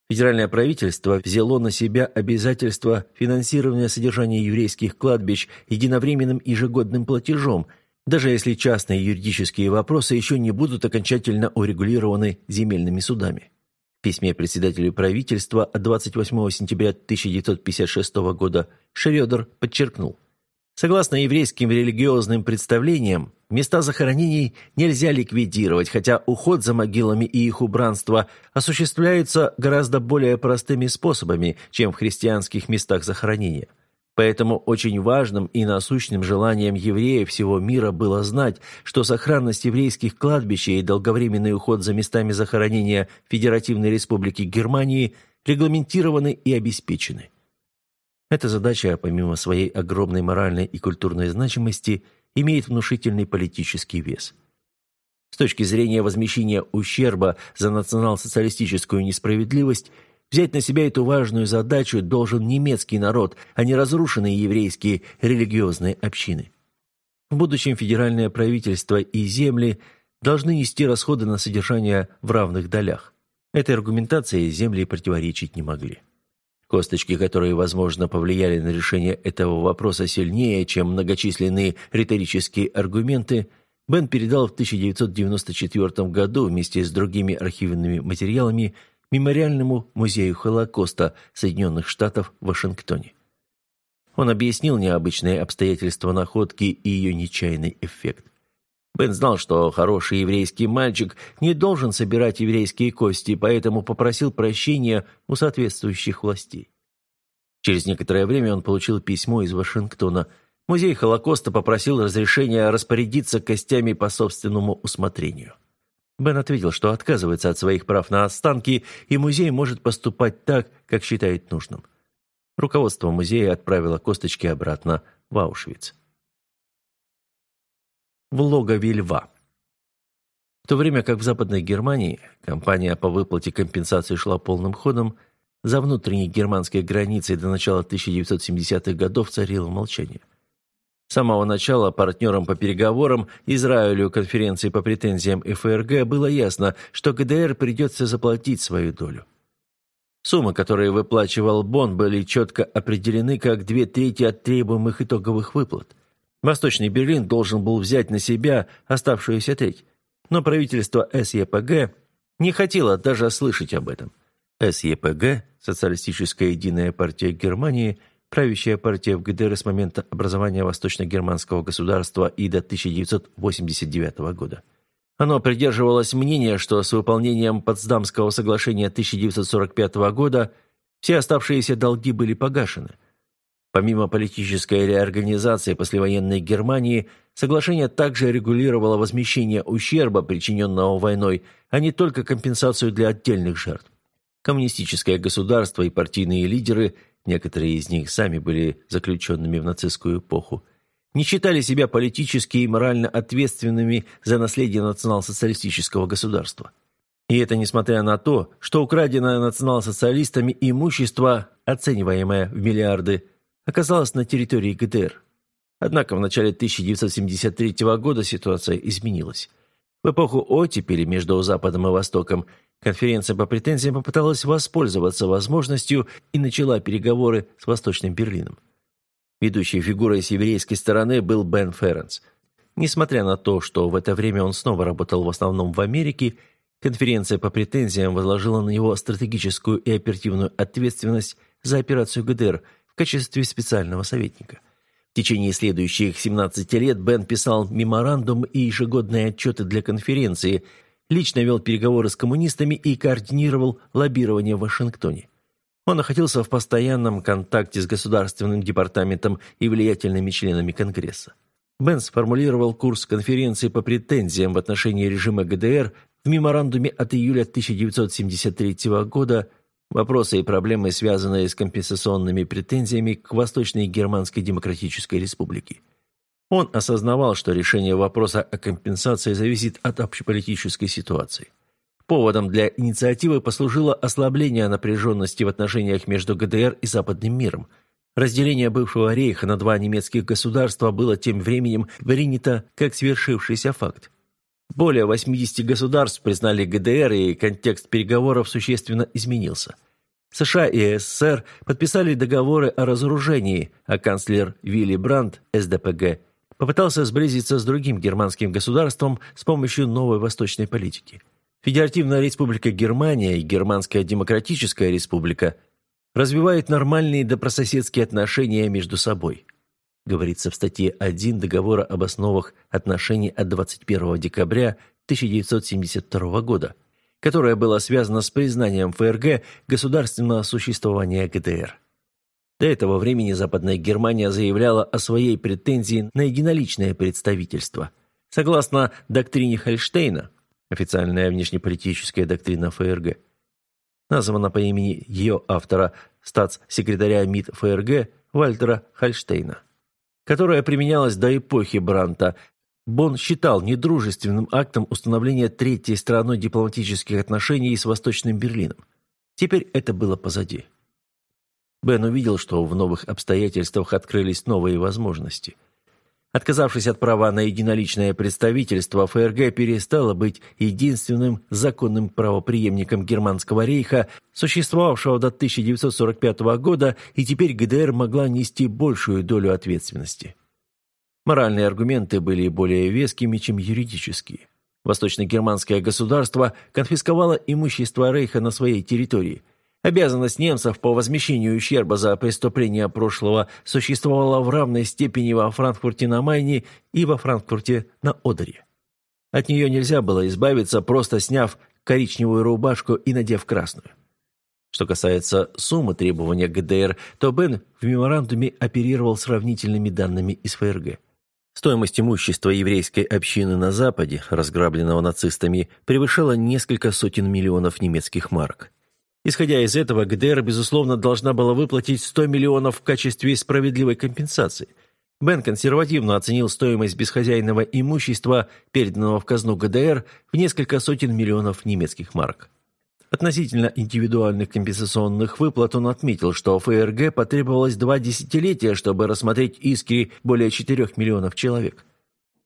Федеральное правительство взяло на себя обязательство финансирования содержания еврейских кладбищ единовременным ежегодным платежом, даже если частные юридические вопросы еще не будут окончательно урегулированы земельными судами. В письме председателю правительства от 28 сентября 1956 года Шредер подчеркнул, Согласно еврейским религиозным представлениям, места захоронений нельзя ликвидировать, хотя уход за могилами и их убранство осуществляется гораздо более простыми способами, чем в христианских местах захоронения. Поэтому очень важным и насущным желанием евреев всего мира было знать, что сохранность еврейских кладбищ и долговременный уход за местами захоронения Федеративной Республики Германии регламентированы и обеспечены. Эта задача, помимо своей огромной моральной и культурной значимости, имеет внушительный политический вес. С точки зрения возмещения ущерба за национал-социалистическую несправедливость, взять на себя эту важную задачу должен немецкий народ, а не разрушенные еврейские религиозные общины. В будущем федеральное правительство и земли должны нести расходы на содержание в равных долях. Этой аргументации земли противоречить не могли. Косточки, которые, возможно, повлияли на решение этого вопроса сильнее, чем многочисленные риторические аргументы, Бен передал в 1994 году вместе с другими архивными материалами Мемориальному музею Холокоста Соединенных Штатов в Вашингтоне. Он объяснил необычные обстоятельства находки и ее нечаянный эффект. Бен знал, что хороший еврейский мальчик не должен собирать еврейские кости, поэтому попросил прощения у соответствующих властей. Через некоторое время он получил письмо из Вашингтона. Музей Холокоста попросил разрешения распорядиться костями по собственному усмотрению. Бен ответил, что отказывается от своих прав на останки, и музей может поступать так, как считает нужным. Руководство музея отправило косточки обратно в Аушвиц. В логове льва. В то время как в Западной Германии кампания по выплате компенсации шла полным ходом, за внутренней германской границей до начала 1970-х годов царило молчание. С самого начала партнерам по переговорам Израилю конференции по претензиям ФРГ было ясно, что ГДР придется заплатить свою долю. Суммы, которые выплачивал Бон, были четко определены как две трети от требуемых итоговых выплат. Восточный Берлин должен был взять на себя оставшуюся треть. Но правительство СЕПГ не хотело даже слышать об этом. СЕПГ, Социалистическая единая партия Германии, правящая партия в ГДР с момента образования Восточно-германского государства и до 1989 года. Оно придерживалось мнения, что с выполнением Потсдамского соглашения 1945 года все оставшиеся долги были погашены. Помимо политической реорганизации послевоенной Германии, соглашение также регулировало возмещение ущерба, причиненного войной, а не только компенсацию для отдельных жертв. Коммунистическое государство и партийные лидеры, некоторые из них сами были заключенными в нацистскую эпоху, не считали себя политически и морально ответственными за наследие национал-социалистического государства. И это несмотря на то, что украденное национал-социалистами имущество, оцениваемое в миллиарды, оказалось на территории ГДР. Однако в начале 1973 года ситуация изменилась. В эпоху оттепели между Западом и Востоком конференция по претензиям попыталась воспользоваться возможностью и начала переговоры с Восточным Берлином. Ведущей фигурой с еврейской стороны был Бен Ференс. Несмотря на то, что в это время он снова работал в основном в Америке, конференция по претензиям возложила на него стратегическую и оперативную ответственность за операцию ГДР в качестве специального советника. В течение следующих 17 лет Бен писал меморандум и ежегодные отчеты для конференции, лично вел переговоры с коммунистами и координировал лоббирование в Вашингтоне. Он находился в постоянном контакте с Государственным департаментом и влиятельными членами Конгресса. Бен сформулировал курс конференции по претензиям в отношении режима ГДР в меморандуме от июля 1973 года вопросы и проблемы, связанные с компенсационными претензиями к Восточной Германской Демократической Республике. Он осознавал, что решение вопроса о компенсации зависит от общеполитической ситуации. Поводом для инициативы послужило ослабление напряженности в отношениях между ГДР и Западным миром. Разделение бывшего рейха на два немецких государства было тем временем принято как свершившийся факт. Более 80 государств признали ГДР, и контекст переговоров существенно изменился. США и СССР подписали договоры о разоружении, а канцлер Вилли Брандт, СДПГ, попытался сблизиться с другим германским государством с помощью новой восточной политики – Федеративная республика Германия и Германская демократическая республика развивают нормальные добрососедские отношения между собой, говорится в статье 1 Договора об основах отношений от 21 декабря 1972 года, которая была связана с признанием ФРГ государственного существования ГДР. До этого времени Западная Германия заявляла о своей претензии на единоличное представительство. Согласно доктрине Хольштейна, официальная внешнеполитическая доктрина ФРГ. Названа по имени ее автора, статс-секретаря МИД ФРГ Вальтера Хальштейна, которая применялась до эпохи Бранта, Бон считал недружественным актом установления третьей стороной дипломатических отношений с Восточным Берлином. Теперь это было позади. Бен увидел, что в новых обстоятельствах открылись новые возможности – Отказавшись от права на единоличное представительство, ФРГ перестала быть единственным законным правопреемником Германского рейха, существовавшего до 1945 года, и теперь ГДР могла нести большую долю ответственности. Моральные аргументы были более вескими, чем юридические. Восточно-германское государство конфисковало имущество Рейха на своей территории – Обязанность немцев по возмещению ущерба за преступления прошлого существовала в равной степени во Франкфурте на Майне и во Франкфурте на Одере. От нее нельзя было избавиться, просто сняв коричневую рубашку и надев красную. Что касается суммы требования ГДР, то Бен в меморандуме оперировал сравнительными данными из ФРГ. Стоимость имущества еврейской общины на Западе, разграбленного нацистами, превышала несколько сотен миллионов немецких марок. Исходя из этого, ГДР, безусловно, должна была выплатить 100 миллионов в качестве справедливой компенсации. Бен консервативно оценил стоимость бесхозяйного имущества, переданного в казну ГДР, в несколько сотен миллионов немецких марок. Относительно индивидуальных компенсационных выплат он отметил, что ФРГ потребовалось два десятилетия, чтобы рассмотреть иски более 4 миллионов человек.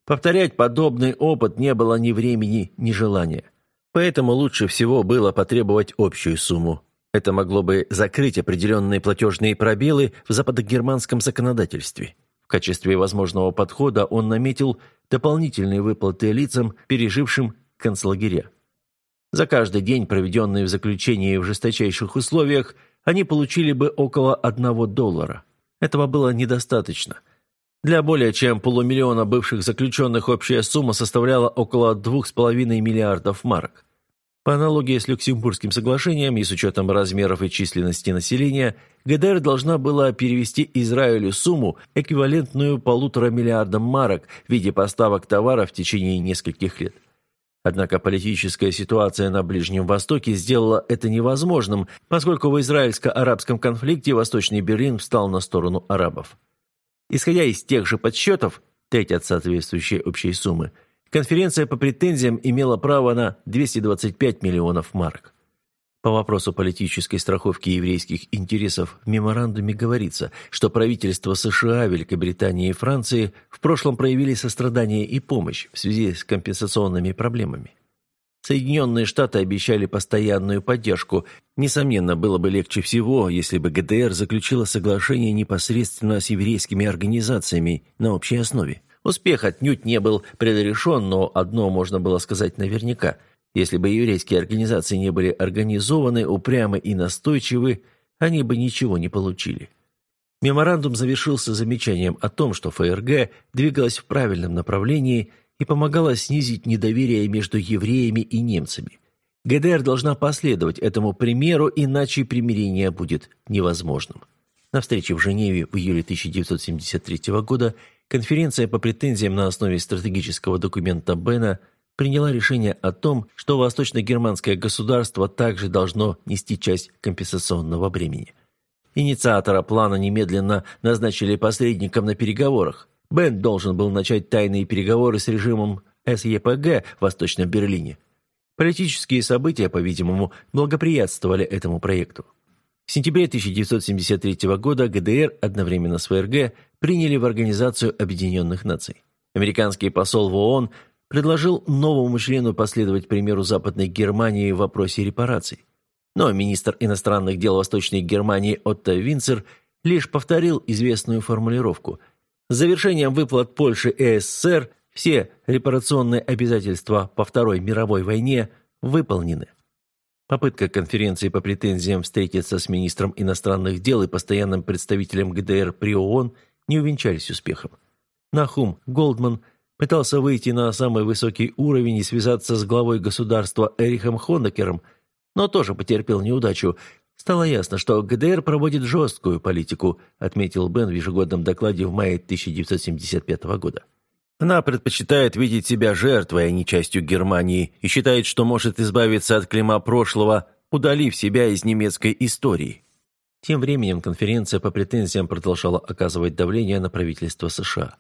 Повторять подобный опыт не было ни времени, ни желания. Поэтому лучше всего было потребовать общую сумму. Это могло бы закрыть определенные платежные пробелы в западогерманском законодательстве. В качестве возможного подхода он наметил дополнительные выплаты лицам, пережившим концлагеря. За каждый день, проведенный в заключении в жесточайших условиях, они получили бы около одного доллара. Этого было недостаточно. Для более чем полумиллиона бывших заключенных общая сумма составляла около 2,5 миллиардов марок. По аналогии с Люксембургским соглашением и с учетом размеров и численности населения, ГДР должна была перевести Израилю сумму, эквивалентную полутора миллиардам марок в виде поставок товаров в течение нескольких лет. Однако политическая ситуация на Ближнем Востоке сделала это невозможным, поскольку в израильско-арабском конфликте Восточный Берлин встал на сторону арабов. Исходя из тех же подсчетов, треть от соответствующей общей суммы – Конференция по претензиям имела право на 225 миллионов марок. По вопросу политической страховки еврейских интересов в меморандуме говорится, что правительства США, Великобритании и Франции в прошлом проявили сострадание и помощь в связи с компенсационными проблемами. Соединенные Штаты обещали постоянную поддержку. Несомненно, было бы легче всего, если бы ГДР заключила соглашение непосредственно с еврейскими организациями на общей основе. Успех отнюдь не был предрешен, но одно можно было сказать наверняка. Если бы еврейские организации не были организованы, упрямы и настойчивы, они бы ничего не получили. Меморандум завершился замечанием о том, что ФРГ двигалась в правильном направлении и помогала снизить недоверие между евреями и немцами. ГДР должна последовать этому примеру, иначе примирение будет невозможным. На встрече в Женеве в июле 1973 года конференция по претензиям на основе стратегического документа Бена приняла решение о том, что восточно-германское государство также должно нести часть компенсационного бремени. Инициатора плана немедленно назначили посредником на переговорах. Бен должен был начать тайные переговоры с режимом СЕПГ в Восточном Берлине. Политические события, по-видимому, благоприятствовали этому проекту. В сентябре 1973 года ГДР одновременно с ФРГ приняли в Организацию Объединенных Наций. Американский посол в ООН предложил новому члену последовать примеру Западной Германии в вопросе репараций. Но министр иностранных дел Восточной Германии Отто Винцер лишь повторил известную формулировку. С завершением выплат Польши и СССР все репарационные обязательства по Второй мировой войне выполнены. Попытка конференции по претензиям встретиться с министром иностранных дел и постоянным представителем ГДР при ООН не увенчались успехом. Нахум Голдман пытался выйти на самый высокий уровень и связаться с главой государства Эрихом Хонекером, но тоже потерпел неудачу. Стало ясно, что ГДР проводит жесткую политику, отметил Бен в ежегодном докладе в мае 1975 года. Она предпочитает видеть себя жертвой, а не частью Германии, и считает, что может избавиться от клейма прошлого, удалив себя из немецкой истории. Тем временем конференция по претензиям продолжала оказывать давление на правительство США.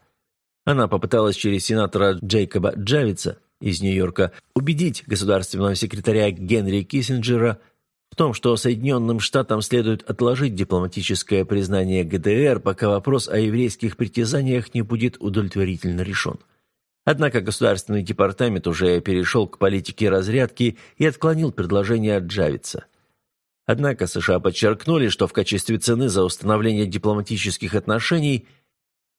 Она попыталась через сенатора Джейкоба Джавица из Нью-Йорка убедить государственного секретаря Генри Киссинджера в том, что Соединенным Штатам следует отложить дипломатическое признание ГДР, пока вопрос о еврейских притязаниях не будет удовлетворительно решен. Однако Государственный департамент уже перешел к политике разрядки и отклонил предложение от Джавица. Однако США подчеркнули, что в качестве цены за установление дипломатических отношений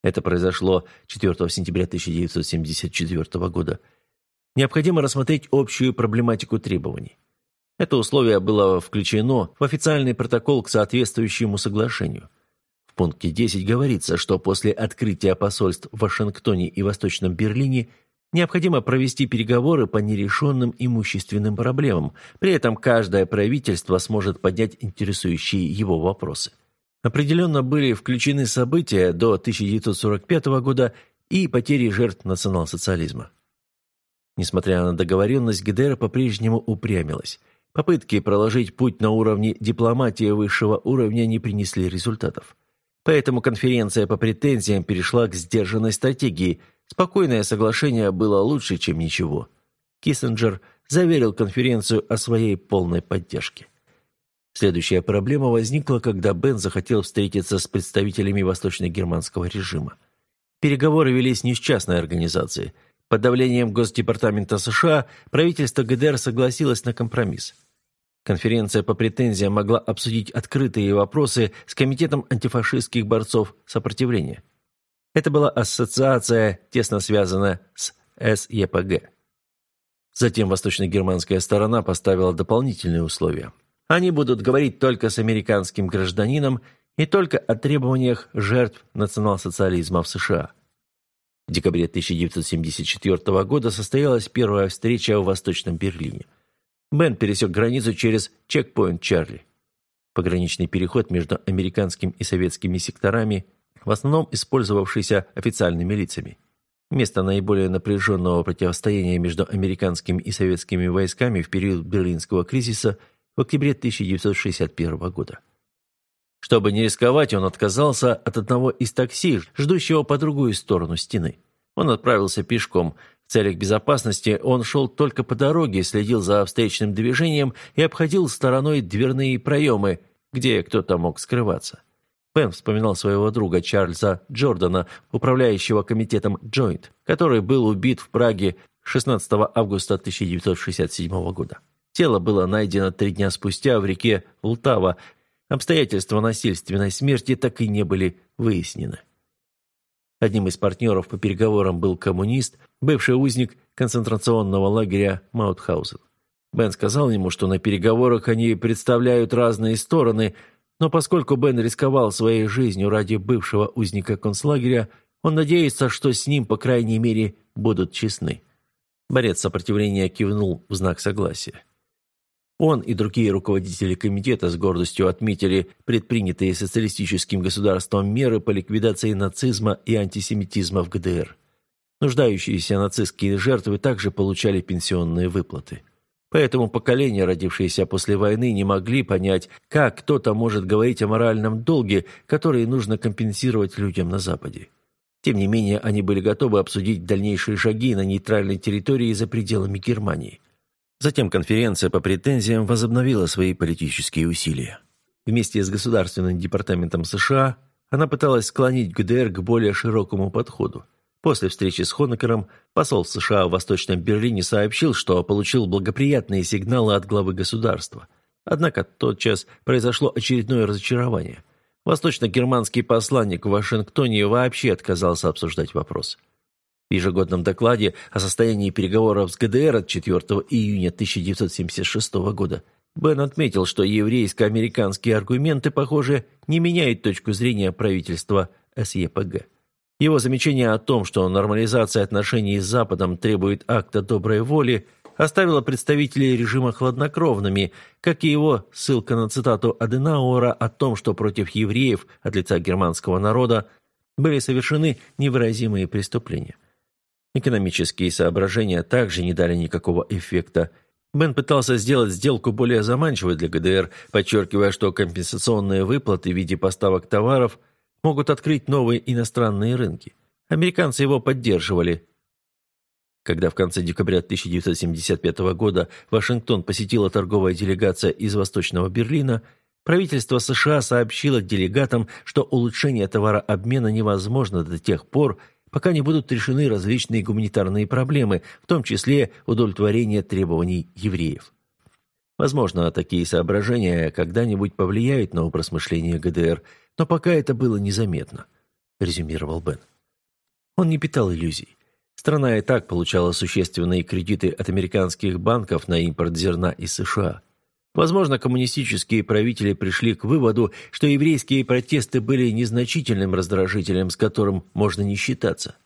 это произошло 4 сентября 1974 года необходимо рассмотреть общую проблематику требований. Это условие было включено в официальный протокол к соответствующему соглашению. В пункте 10 говорится, что после открытия посольств в Вашингтоне и Восточном Берлине необходимо провести переговоры по нерешенным имущественным проблемам, при этом каждое правительство сможет поднять интересующие его вопросы. Определенно были включены события до 1945 года и потери жертв национал-социализма. Несмотря на договоренность, ГДР по-прежнему упрямилась. Попытки проложить путь на уровне дипломатии высшего уровня не принесли результатов. Поэтому конференция по претензиям перешла к сдержанной стратегии. Спокойное соглашение было лучше, чем ничего. Киссинджер заверил конференцию о своей полной поддержке. Следующая проблема возникла, когда Бен захотел встретиться с представителями восточно-германского режима. Переговоры велись не с частной организацией. Под давлением Госдепартамента США правительство ГДР согласилось на компромисс – Конференция по претензиям могла обсудить открытые вопросы с Комитетом антифашистских борцов сопротивления. Это была ассоциация, тесно связанная с СЕПГ. Затем восточно-германская сторона поставила дополнительные условия. Они будут говорить только с американским гражданином и только о требованиях жертв национал-социализма в США. В декабре 1974 года состоялась первая встреча в Восточном Берлине. Бен пересек границу через чекпоинт Чарли. Пограничный переход между американским и советскими секторами, в основном использовавшийся официальными лицами. Место наиболее напряженного противостояния между американскими и советскими войсками в период Берлинского кризиса в октябре 1961 года. Чтобы не рисковать, он отказался от одного из такси, ждущего по другую сторону стены. Он отправился пешком, в целях безопасности он шел только по дороге, следил за встречным движением и обходил стороной дверные проемы, где кто-то мог скрываться. Пен вспоминал своего друга Чарльза Джордана, управляющего комитетом «Джойнт», который был убит в Праге 16 августа 1967 года. Тело было найдено три дня спустя в реке Лтава. Обстоятельства насильственной смерти так и не были выяснены. Одним из партнеров по переговорам был коммунист, бывший узник концентрационного лагеря Маутхаузен. Бен сказал ему, что на переговорах они представляют разные стороны, но поскольку Бен рисковал своей жизнью ради бывшего узника концлагеря, он надеется, что с ним, по крайней мере, будут честны. Борец сопротивления кивнул в знак согласия. Он и другие руководители комитета с гордостью отметили предпринятые социалистическим государством меры по ликвидации нацизма и антисемитизма в ГДР. Нуждающиеся нацистские жертвы также получали пенсионные выплаты. Поэтому поколения, родившиеся после войны, не могли понять, как кто-то может говорить о моральном долге, который нужно компенсировать людям на Западе. Тем не менее, они были готовы обсудить дальнейшие шаги на нейтральной территории за пределами Германии. Затем конференция по претензиям возобновила свои политические усилия. Вместе с Государственным департаментом США она пыталась склонить ГДР к более широкому подходу. После встречи с Хонекером посол США в Восточном Берлине сообщил, что получил благоприятные сигналы от главы государства. Однако тотчас произошло очередное разочарование. Восточно-германский посланник в Вашингтоне вообще отказался обсуждать вопрос. В ежегодном докладе о состоянии переговоров с ГДР от 4 июня 1976 года Бен отметил, что еврейско-американские аргументы, похоже, не меняют точку зрения правительства СЕПГ. Его замечание о том, что нормализация отношений с Западом требует акта доброй воли, оставило представителей режима хладнокровными, как и его ссылка на цитату Аденауэра о том, что против евреев от лица германского народа были совершены невыразимые преступления. Экономические соображения также не дали никакого эффекта. Бен пытался сделать сделку более заманчивой для ГДР, подчеркивая, что компенсационные выплаты в виде поставок товаров могут открыть новые иностранные рынки. Американцы его поддерживали. Когда в конце декабря 1975 года Вашингтон посетила торговая делегация из Восточного Берлина, правительство США сообщило делегатам, что улучшение товарообмена невозможно до тех пор, пока не будут решены различные гуманитарные проблемы, в том числе удовлетворение требований евреев. Возможно, такие соображения когда-нибудь повлияют на образ мышления ГДР, но пока это было незаметно, резюмировал Бен. Он не питал иллюзий. Страна и так получала существенные кредиты от американских банков на импорт зерна из США. Возможно, коммунистические правители пришли к выводу, что еврейские протесты были незначительным раздражителем, с которым можно не считаться.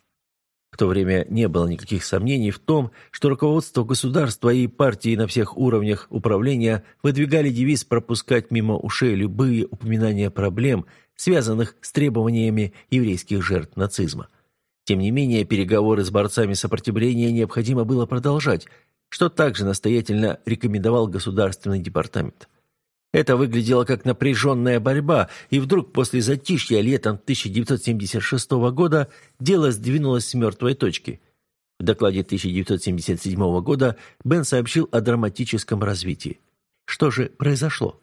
В то время не было никаких сомнений в том, что руководство государства и партии на всех уровнях управления выдвигали девиз пропускать мимо ушей любые упоминания проблем, связанных с требованиями еврейских жертв нацизма. Тем не менее, переговоры с борцами сопротивления необходимо было продолжать, что также настоятельно рекомендовал Государственный департамент. Это выглядело как напряженная борьба, и вдруг после затишья летом 1976 года дело сдвинулось с мертвой точки. В докладе 1977 года Бен сообщил о драматическом развитии. Что же произошло?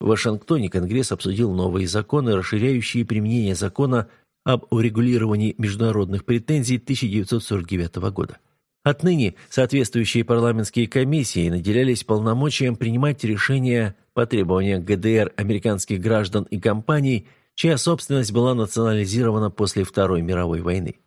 В Вашингтоне Конгресс обсудил новые законы, расширяющие применение закона об урегулировании международных претензий 1949 года. Отныне соответствующие парламентские комиссии наделялись полномочием принимать решения по требованиям ГДР американских граждан и компаний, чья собственность была национализирована после Второй мировой войны.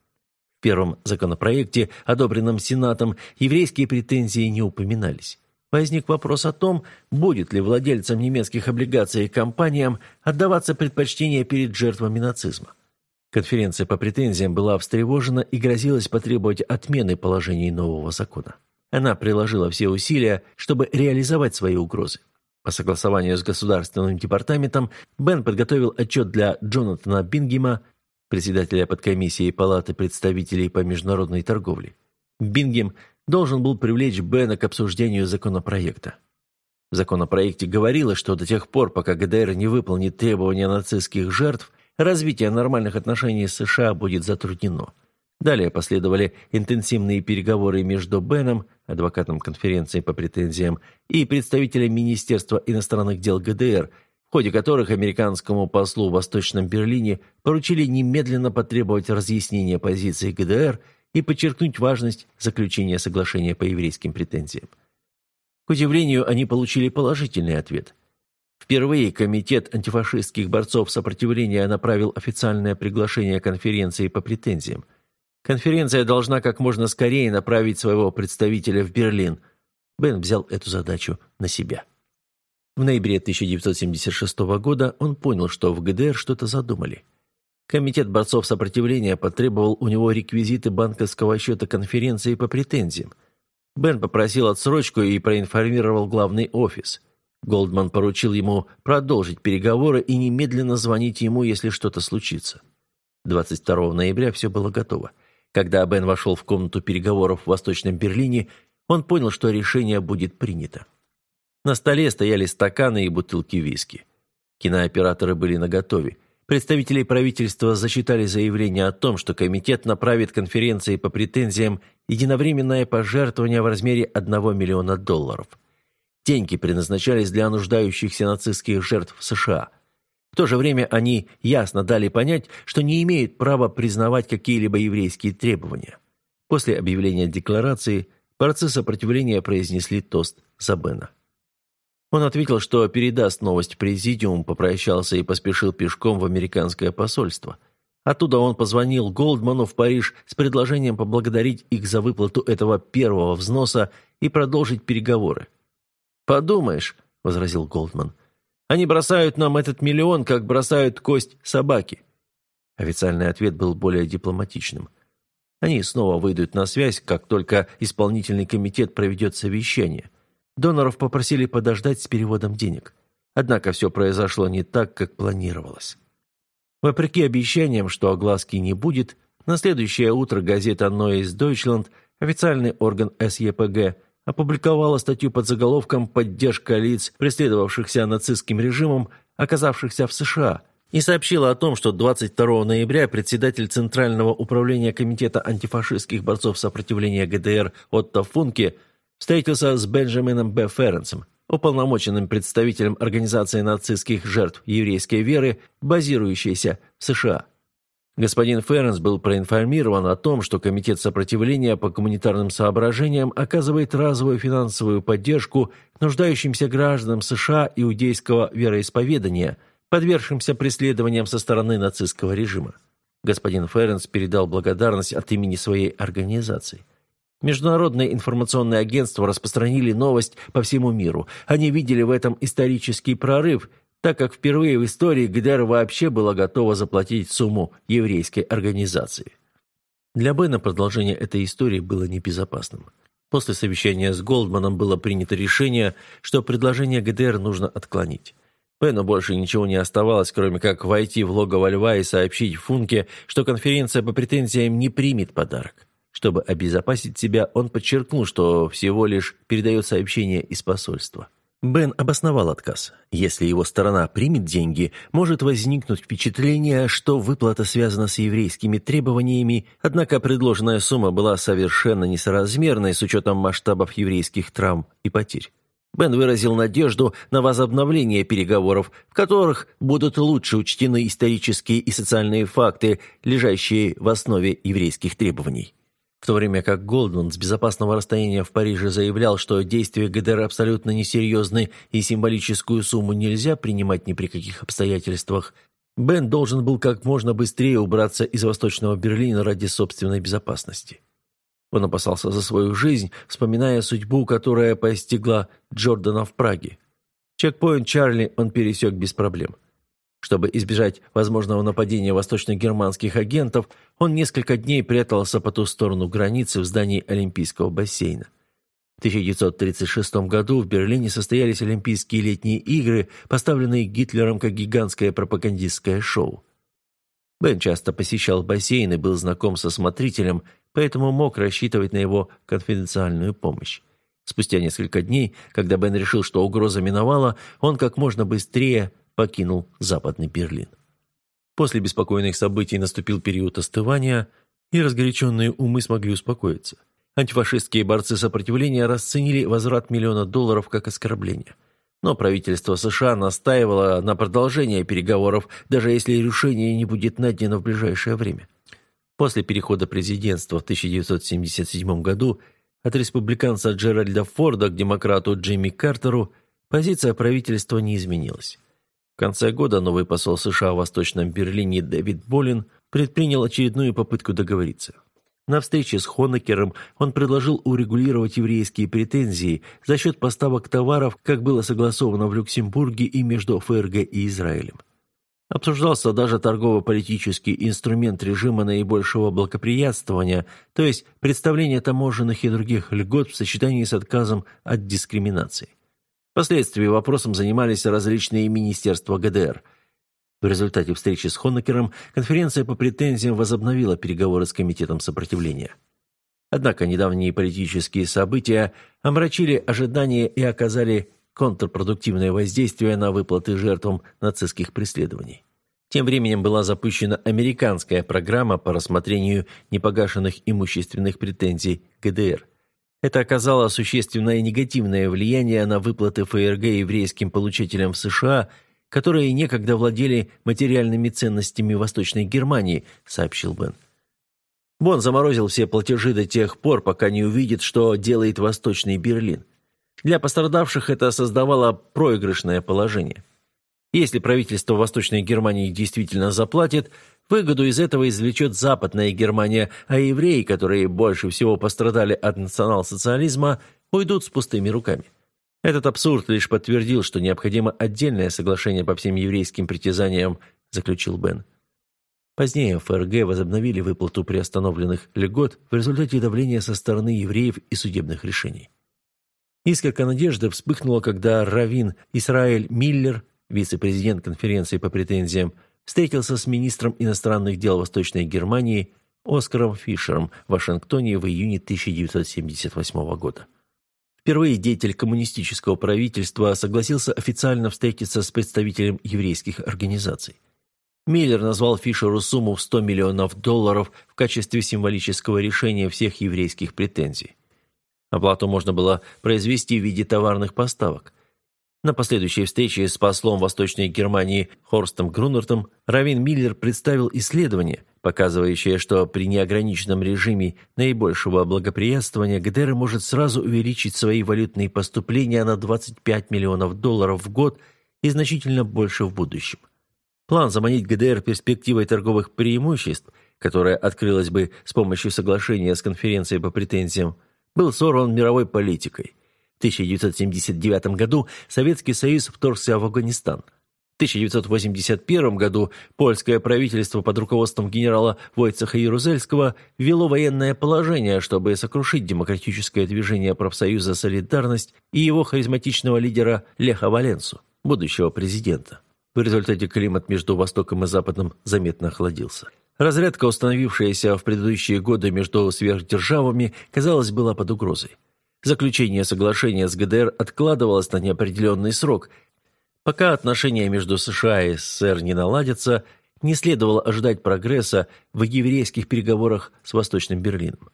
В первом законопроекте, одобренном Сенатом, еврейские претензии не упоминались. Возник вопрос о том, будет ли владельцам немецких облигаций и компаниям отдаваться предпочтение перед жертвами нацизма. Конференция по претензиям была встревожена и грозилась потребовать отмены положений нового закона. Она приложила все усилия, чтобы реализовать свои угрозы. По согласованию с Государственным департаментом Бен подготовил отчет для Джонатана Бингема, председателя подкомиссии Палаты представителей по международной торговле. Бингем должен был привлечь Бена к обсуждению законопроекта. В законопроекте говорилось, что до тех пор, пока ГДР не выполнит требования нацистских жертв, развитие нормальных отношений с США будет затруднено. Далее последовали интенсивные переговоры между Беном, адвокатом конференции по претензиям, и представителем Министерства иностранных дел ГДР, в ходе которых американскому послу в Восточном Берлине поручили немедленно потребовать разъяснения позиции ГДР и подчеркнуть важность заключения соглашения по еврейским претензиям. К удивлению, они получили положительный ответ. Впервые Комитет антифашистских борцов сопротивления направил официальное приглашение конференции по претензиям. Конференция должна как можно скорее направить своего представителя в Берлин. Бен взял эту задачу на себя. В ноябре 1976 года он понял, что в ГДР что-то задумали. Комитет борцов сопротивления потребовал у него реквизиты банковского счета конференции по претензиям. Бен попросил отсрочку и проинформировал главный офис – Голдман поручил ему продолжить переговоры и немедленно звонить ему, если что-то случится. 22 ноября все было готово. Когда Бен вошел в комнату переговоров в Восточном Берлине, он понял, что решение будет принято. На столе стояли стаканы и бутылки виски. Кинооператоры были наготове. Представители правительства зачитали заявление о том, что комитет направит конференции по претензиям единовременное пожертвование в размере 1 миллиона долларов – Деньги предназначались для нуждающихся нацистских жертв в США. В то же время они ясно дали понять, что не имеют права признавать какие-либо еврейские требования. После объявления декларации борцы сопротивления произнесли тост за Бена. Он ответил, что передаст новость президиум, попрощался и поспешил пешком в американское посольство. Оттуда он позвонил Голдману в Париж с предложением поблагодарить их за выплату этого первого взноса и продолжить переговоры. «Подумаешь», — возразил Голдман, — «они бросают нам этот миллион, как бросают кость собаки». Официальный ответ был более дипломатичным. Они снова выйдут на связь, как только исполнительный комитет проведет совещание. Доноров попросили подождать с переводом денег. Однако все произошло не так, как планировалось. Вопреки обещаниям, что огласки не будет, на следующее утро газета «Neues Deutschland», официальный орган СЕПГ, опубликовала статью под заголовком «Поддержка лиц, преследовавшихся нацистским режимом, оказавшихся в США», и сообщила о том, что 22 ноября председатель Центрального управления Комитета антифашистских борцов сопротивления ГДР Отто Функе встретился с Бенджамином Б. Ференсом, уполномоченным представителем Организации нацистских жертв еврейской веры, базирующейся в США. Господин Ференс был проинформирован о том, что Комитет сопротивления по гуманитарным соображениям оказывает разовую финансовую поддержку нуждающимся гражданам США иудейского вероисповедания, подвергшимся преследованиям со стороны нацистского режима. Господин Ференс передал благодарность от имени своей организации. Международные информационные агентства распространили новость по всему миру. Они видели в этом исторический прорыв, так как впервые в истории ГДР вообще была готова заплатить сумму еврейской организации. Для Бена продолжение этой истории было небезопасным. После совещания с Голдманом было принято решение, что предложение ГДР нужно отклонить. Бену больше ничего не оставалось, кроме как войти в логово льва и сообщить Функе, что конференция по претензиям не примет подарок. Чтобы обезопасить себя, он подчеркнул, что всего лишь передает сообщение из посольства. Бен обосновал отказ. Если его сторона примет деньги, может возникнуть впечатление, что выплата связана с еврейскими требованиями, однако предложенная сумма была совершенно несоразмерной с учетом масштабов еврейских травм и потерь. Бен выразил надежду на возобновление переговоров, в которых будут лучше учтены исторические и социальные факты, лежащие в основе еврейских требований. В то время как Голдман с безопасного расстояния в Париже заявлял, что действия ГДР абсолютно несерьезны и символическую сумму нельзя принимать ни при каких обстоятельствах, Бен должен был как можно быстрее убраться из Восточного Берлина ради собственной безопасности. Он опасался за свою жизнь, вспоминая судьбу, которая постигла Джордана в Праге. Чекпоинт Чарли он пересек без проблем – чтобы избежать возможного нападения восточно-германских агентов, он несколько дней прятался по ту сторону границы в здании Олимпийского бассейна. В 1936 году в Берлине состоялись Олимпийские летние игры, поставленные Гитлером как гигантское пропагандистское шоу. Бен часто посещал бассейн и был знаком со смотрителем, поэтому мог рассчитывать на его конфиденциальную помощь. Спустя несколько дней, когда Бен решил, что угроза миновала, он как можно быстрее покинул Западный Берлин. После беспокойных событий наступил период остывания, и разгоряченные умы смогли успокоиться. Антифашистские борцы сопротивления расценили возврат миллиона долларов как оскорбление. Но правительство США настаивало на продолжении переговоров, даже если решение не будет найдено в ближайшее время. После перехода президентства в 1977 году от республиканца Джеральда Форда к демократу Джимми Картеру позиция правительства не изменилась. Конце года новый посол США в Восточном Берлине Дэвид Болин предпринял очередную попытку договориться. На встрече с Хонекером он предложил урегулировать еврейские претензии за счет поставок товаров, как было согласовано в Люксембурге и между ФРГ и Израилем. Обсуждался даже торгово-политический инструмент режима наибольшего благоприятствования, то есть представление таможенных и других льгот в сочетании с отказом от дискриминации. Впоследствии вопросом занимались различные министерства ГДР. В результате встречи с Хонекером конференция по претензиям возобновила переговоры с Комитетом сопротивления. Однако недавние политические события омрачили ожидания и оказали контрпродуктивное воздействие на выплаты жертвам нацистских преследований. Тем временем была запущена американская программа по рассмотрению непогашенных имущественных претензий ГДР. Это оказало существенное негативное влияние на выплаты ФРГ еврейским получателям в США, которые некогда владели материальными ценностями Восточной Германии, сообщил Бен. Бон заморозил все платежи до тех пор, пока не увидит, что делает Восточный Берлин. Для пострадавших это создавало проигрышное положение. Если правительство Восточной Германии действительно заплатит, выгоду из этого извлечет Западная Германия, а евреи, которые больше всего пострадали от национал-социализма, уйдут с пустыми руками. Этот абсурд лишь подтвердил, что необходимо отдельное соглашение по всем еврейским притязаниям, заключил Бен. Позднее ФРГ возобновили выплату приостановленных льгот в результате давления со стороны евреев и судебных решений. Искорка надежды вспыхнула, когда Равин Исраэль Миллер вице-президент конференции по претензиям, встретился с министром иностранных дел Восточной Германии Оскаром Фишером в Вашингтоне в июне 1978 года. Впервые деятель коммунистического правительства согласился официально встретиться с представителем еврейских организаций. Миллер назвал Фишеру сумму в 100 миллионов долларов в качестве символического решения всех еврейских претензий. Оплату можно было произвести в виде товарных поставок. На последующей встрече с послом Восточной Германии Хорстом Грунертом Равин Миллер представил исследование, показывающее, что при неограниченном режиме наибольшего благоприятствования ГДР может сразу увеличить свои валютные поступления на 25 миллионов долларов в год и значительно больше в будущем. План заманить ГДР перспективой торговых преимуществ, которая открылась бы с помощью соглашения с конференцией по претензиям, был сорван мировой политикой. В 1979 году Советский Союз вторгся в Афганистан. В 1981 году польское правительство под руководством генерала Войцеха Ярузельского ввело военное положение, чтобы сокрушить демократическое движение профсоюза «Солидарность» и его харизматичного лидера Леха Валенсу, будущего президента. В результате климат между Востоком и Западом заметно охладился. Разрядка, установившаяся в предыдущие годы между сверхдержавами, казалось, была под угрозой. Заключение соглашения с ГДР откладывалось на неопределенный срок. Пока отношения между США и СССР не наладятся, не следовало ожидать прогресса в еврейских переговорах с Восточным Берлином.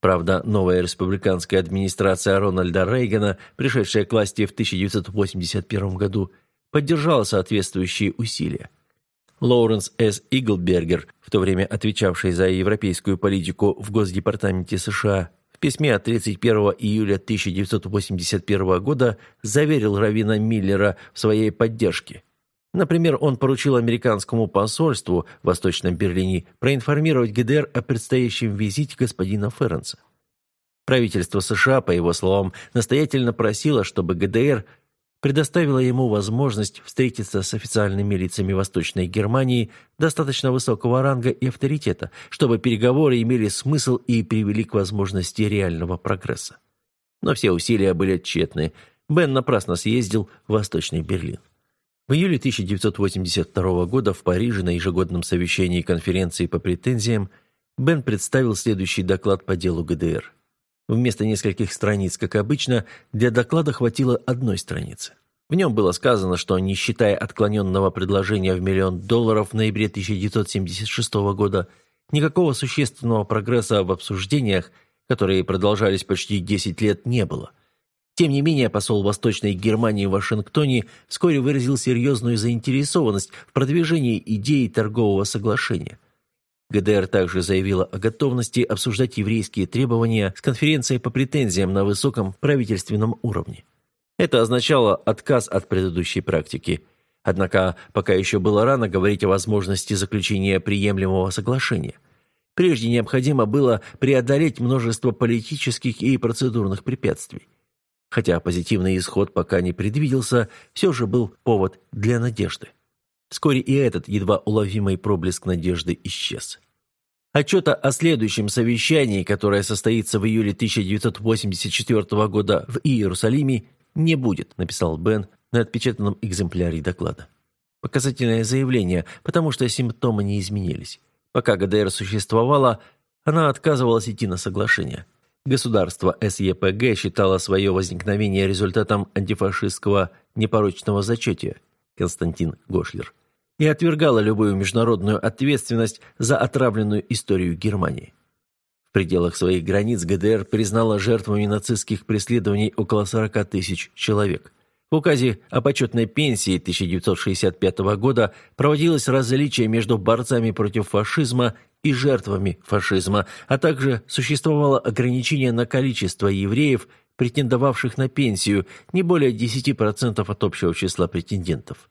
Правда, новая республиканская администрация Рональда Рейгана, пришедшая к власти в 1981 году, поддержала соответствующие усилия. Лоуренс С. Иглбергер, в то время отвечавший за европейскую политику в Госдепартаменте США, письме от 31 июля 1981 года заверил Равина Миллера в своей поддержке. Например, он поручил американскому посольству в Восточном Берлине проинформировать ГДР о предстоящем визите господина Ференса. Правительство США, по его словам, настоятельно просило, чтобы ГДР предоставила ему возможность встретиться с официальными лицами Восточной Германии достаточно высокого ранга и авторитета, чтобы переговоры имели смысл и привели к возможности реального прогресса. Но все усилия были тщетны. Бен напрасно съездил в Восточный Берлин. В июле 1982 года в Париже на ежегодном совещании конференции по претензиям Бен представил следующий доклад по делу ГДР – Вместо нескольких страниц, как обычно, для доклада хватило одной страницы. В нем было сказано, что, не считая отклоненного предложения в миллион долларов в ноябре 1976 года, никакого существенного прогресса в обсуждениях, которые продолжались почти 10 лет, не было. Тем не менее, посол Восточной Германии в Вашингтоне вскоре выразил серьезную заинтересованность в продвижении идеи торгового соглашения – ГДР также заявила о готовности обсуждать еврейские требования с конференцией по претензиям на высоком правительственном уровне. Это означало отказ от предыдущей практики. Однако пока еще было рано говорить о возможности заключения приемлемого соглашения. Прежде необходимо было преодолеть множество политических и процедурных препятствий. Хотя позитивный исход пока не предвиделся, все же был повод для надежды. Вскоре и этот едва уловимый проблеск надежды исчез. Отчета о следующем совещании, которое состоится в июле 1984 года в Иерусалиме, не будет, написал Бен на отпечатанном экземпляре доклада. Показательное заявление, потому что симптомы не изменились. Пока ГДР существовала, она отказывалась идти на соглашение. Государство СЕПГ считало свое возникновение результатом антифашистского непорочного зачетия – Константин Гошлер, и отвергала любую международную ответственность за отравленную историю Германии. В пределах своих границ ГДР признала жертвами нацистских преследований около 40 тысяч человек. В указе о почетной пенсии 1965 года проводилось различие между борцами против фашизма и жертвами фашизма, а также существовало ограничение на количество евреев, претендовавших на пенсию, не более 10% от общего числа претендентов.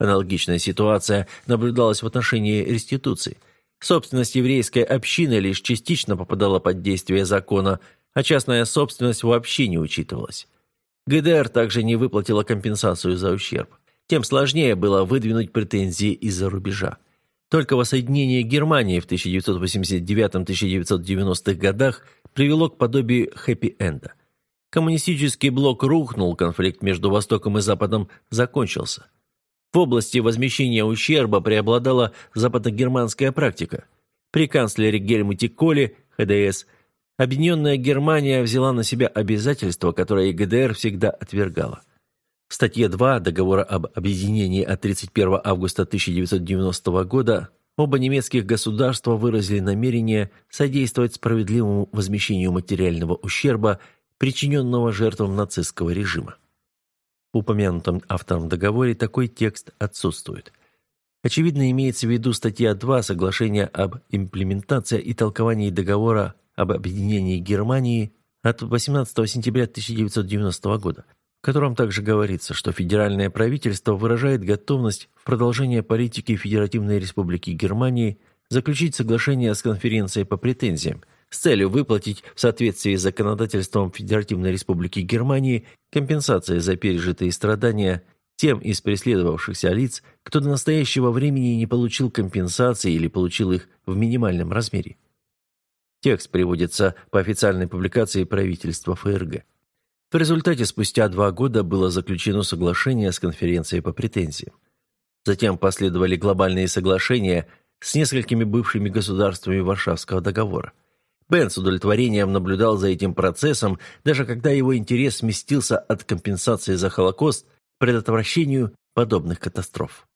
Аналогичная ситуация наблюдалась в отношении реституции. Собственность еврейской общины лишь частично попадала под действие закона, а частная собственность вообще не учитывалась. ГДР также не выплатила компенсацию за ущерб. Тем сложнее было выдвинуть претензии из-за рубежа. Только воссоединение Германии в 1989-1990-х годах привело к подобию хэппи-энда. Коммунистический блок рухнул, конфликт между Востоком и Западом закончился. В области возмещения ущерба преобладала западногерманская практика. При канцлере Гельмуте Коле, ХДС, Объединенная Германия взяла на себя обязательства, которые ГДР всегда отвергала. В статье 2 Договора об объединении от 31 августа 1990 года оба немецких государства выразили намерение содействовать справедливому возмещению материального ущерба, причиненного жертвам нацистского режима. В упомянутом автором договоре такой текст отсутствует. Очевидно, имеется в виду статья 2 Соглашения об имплементации и толковании договора об объединении Германии от 18 сентября 1990 года, в котором также говорится, что федеральное правительство выражает готовность в продолжение политики Федеративной Республики Германии заключить соглашение с конференцией по претензиям с целью выплатить в соответствии с законодательством Федеративной Республики Германии компенсации за пережитые страдания тем из преследовавшихся лиц, кто до настоящего времени не получил компенсации или получил их в минимальном размере. Текст приводится по официальной публикации правительства ФРГ. В результате спустя два года было заключено соглашение с конференцией по претензиям. Затем последовали глобальные соглашения с несколькими бывшими государствами Варшавского договора. Бен с удовлетворением наблюдал за этим процессом, даже когда его интерес сместился от компенсации за Холокост предотвращению подобных катастроф.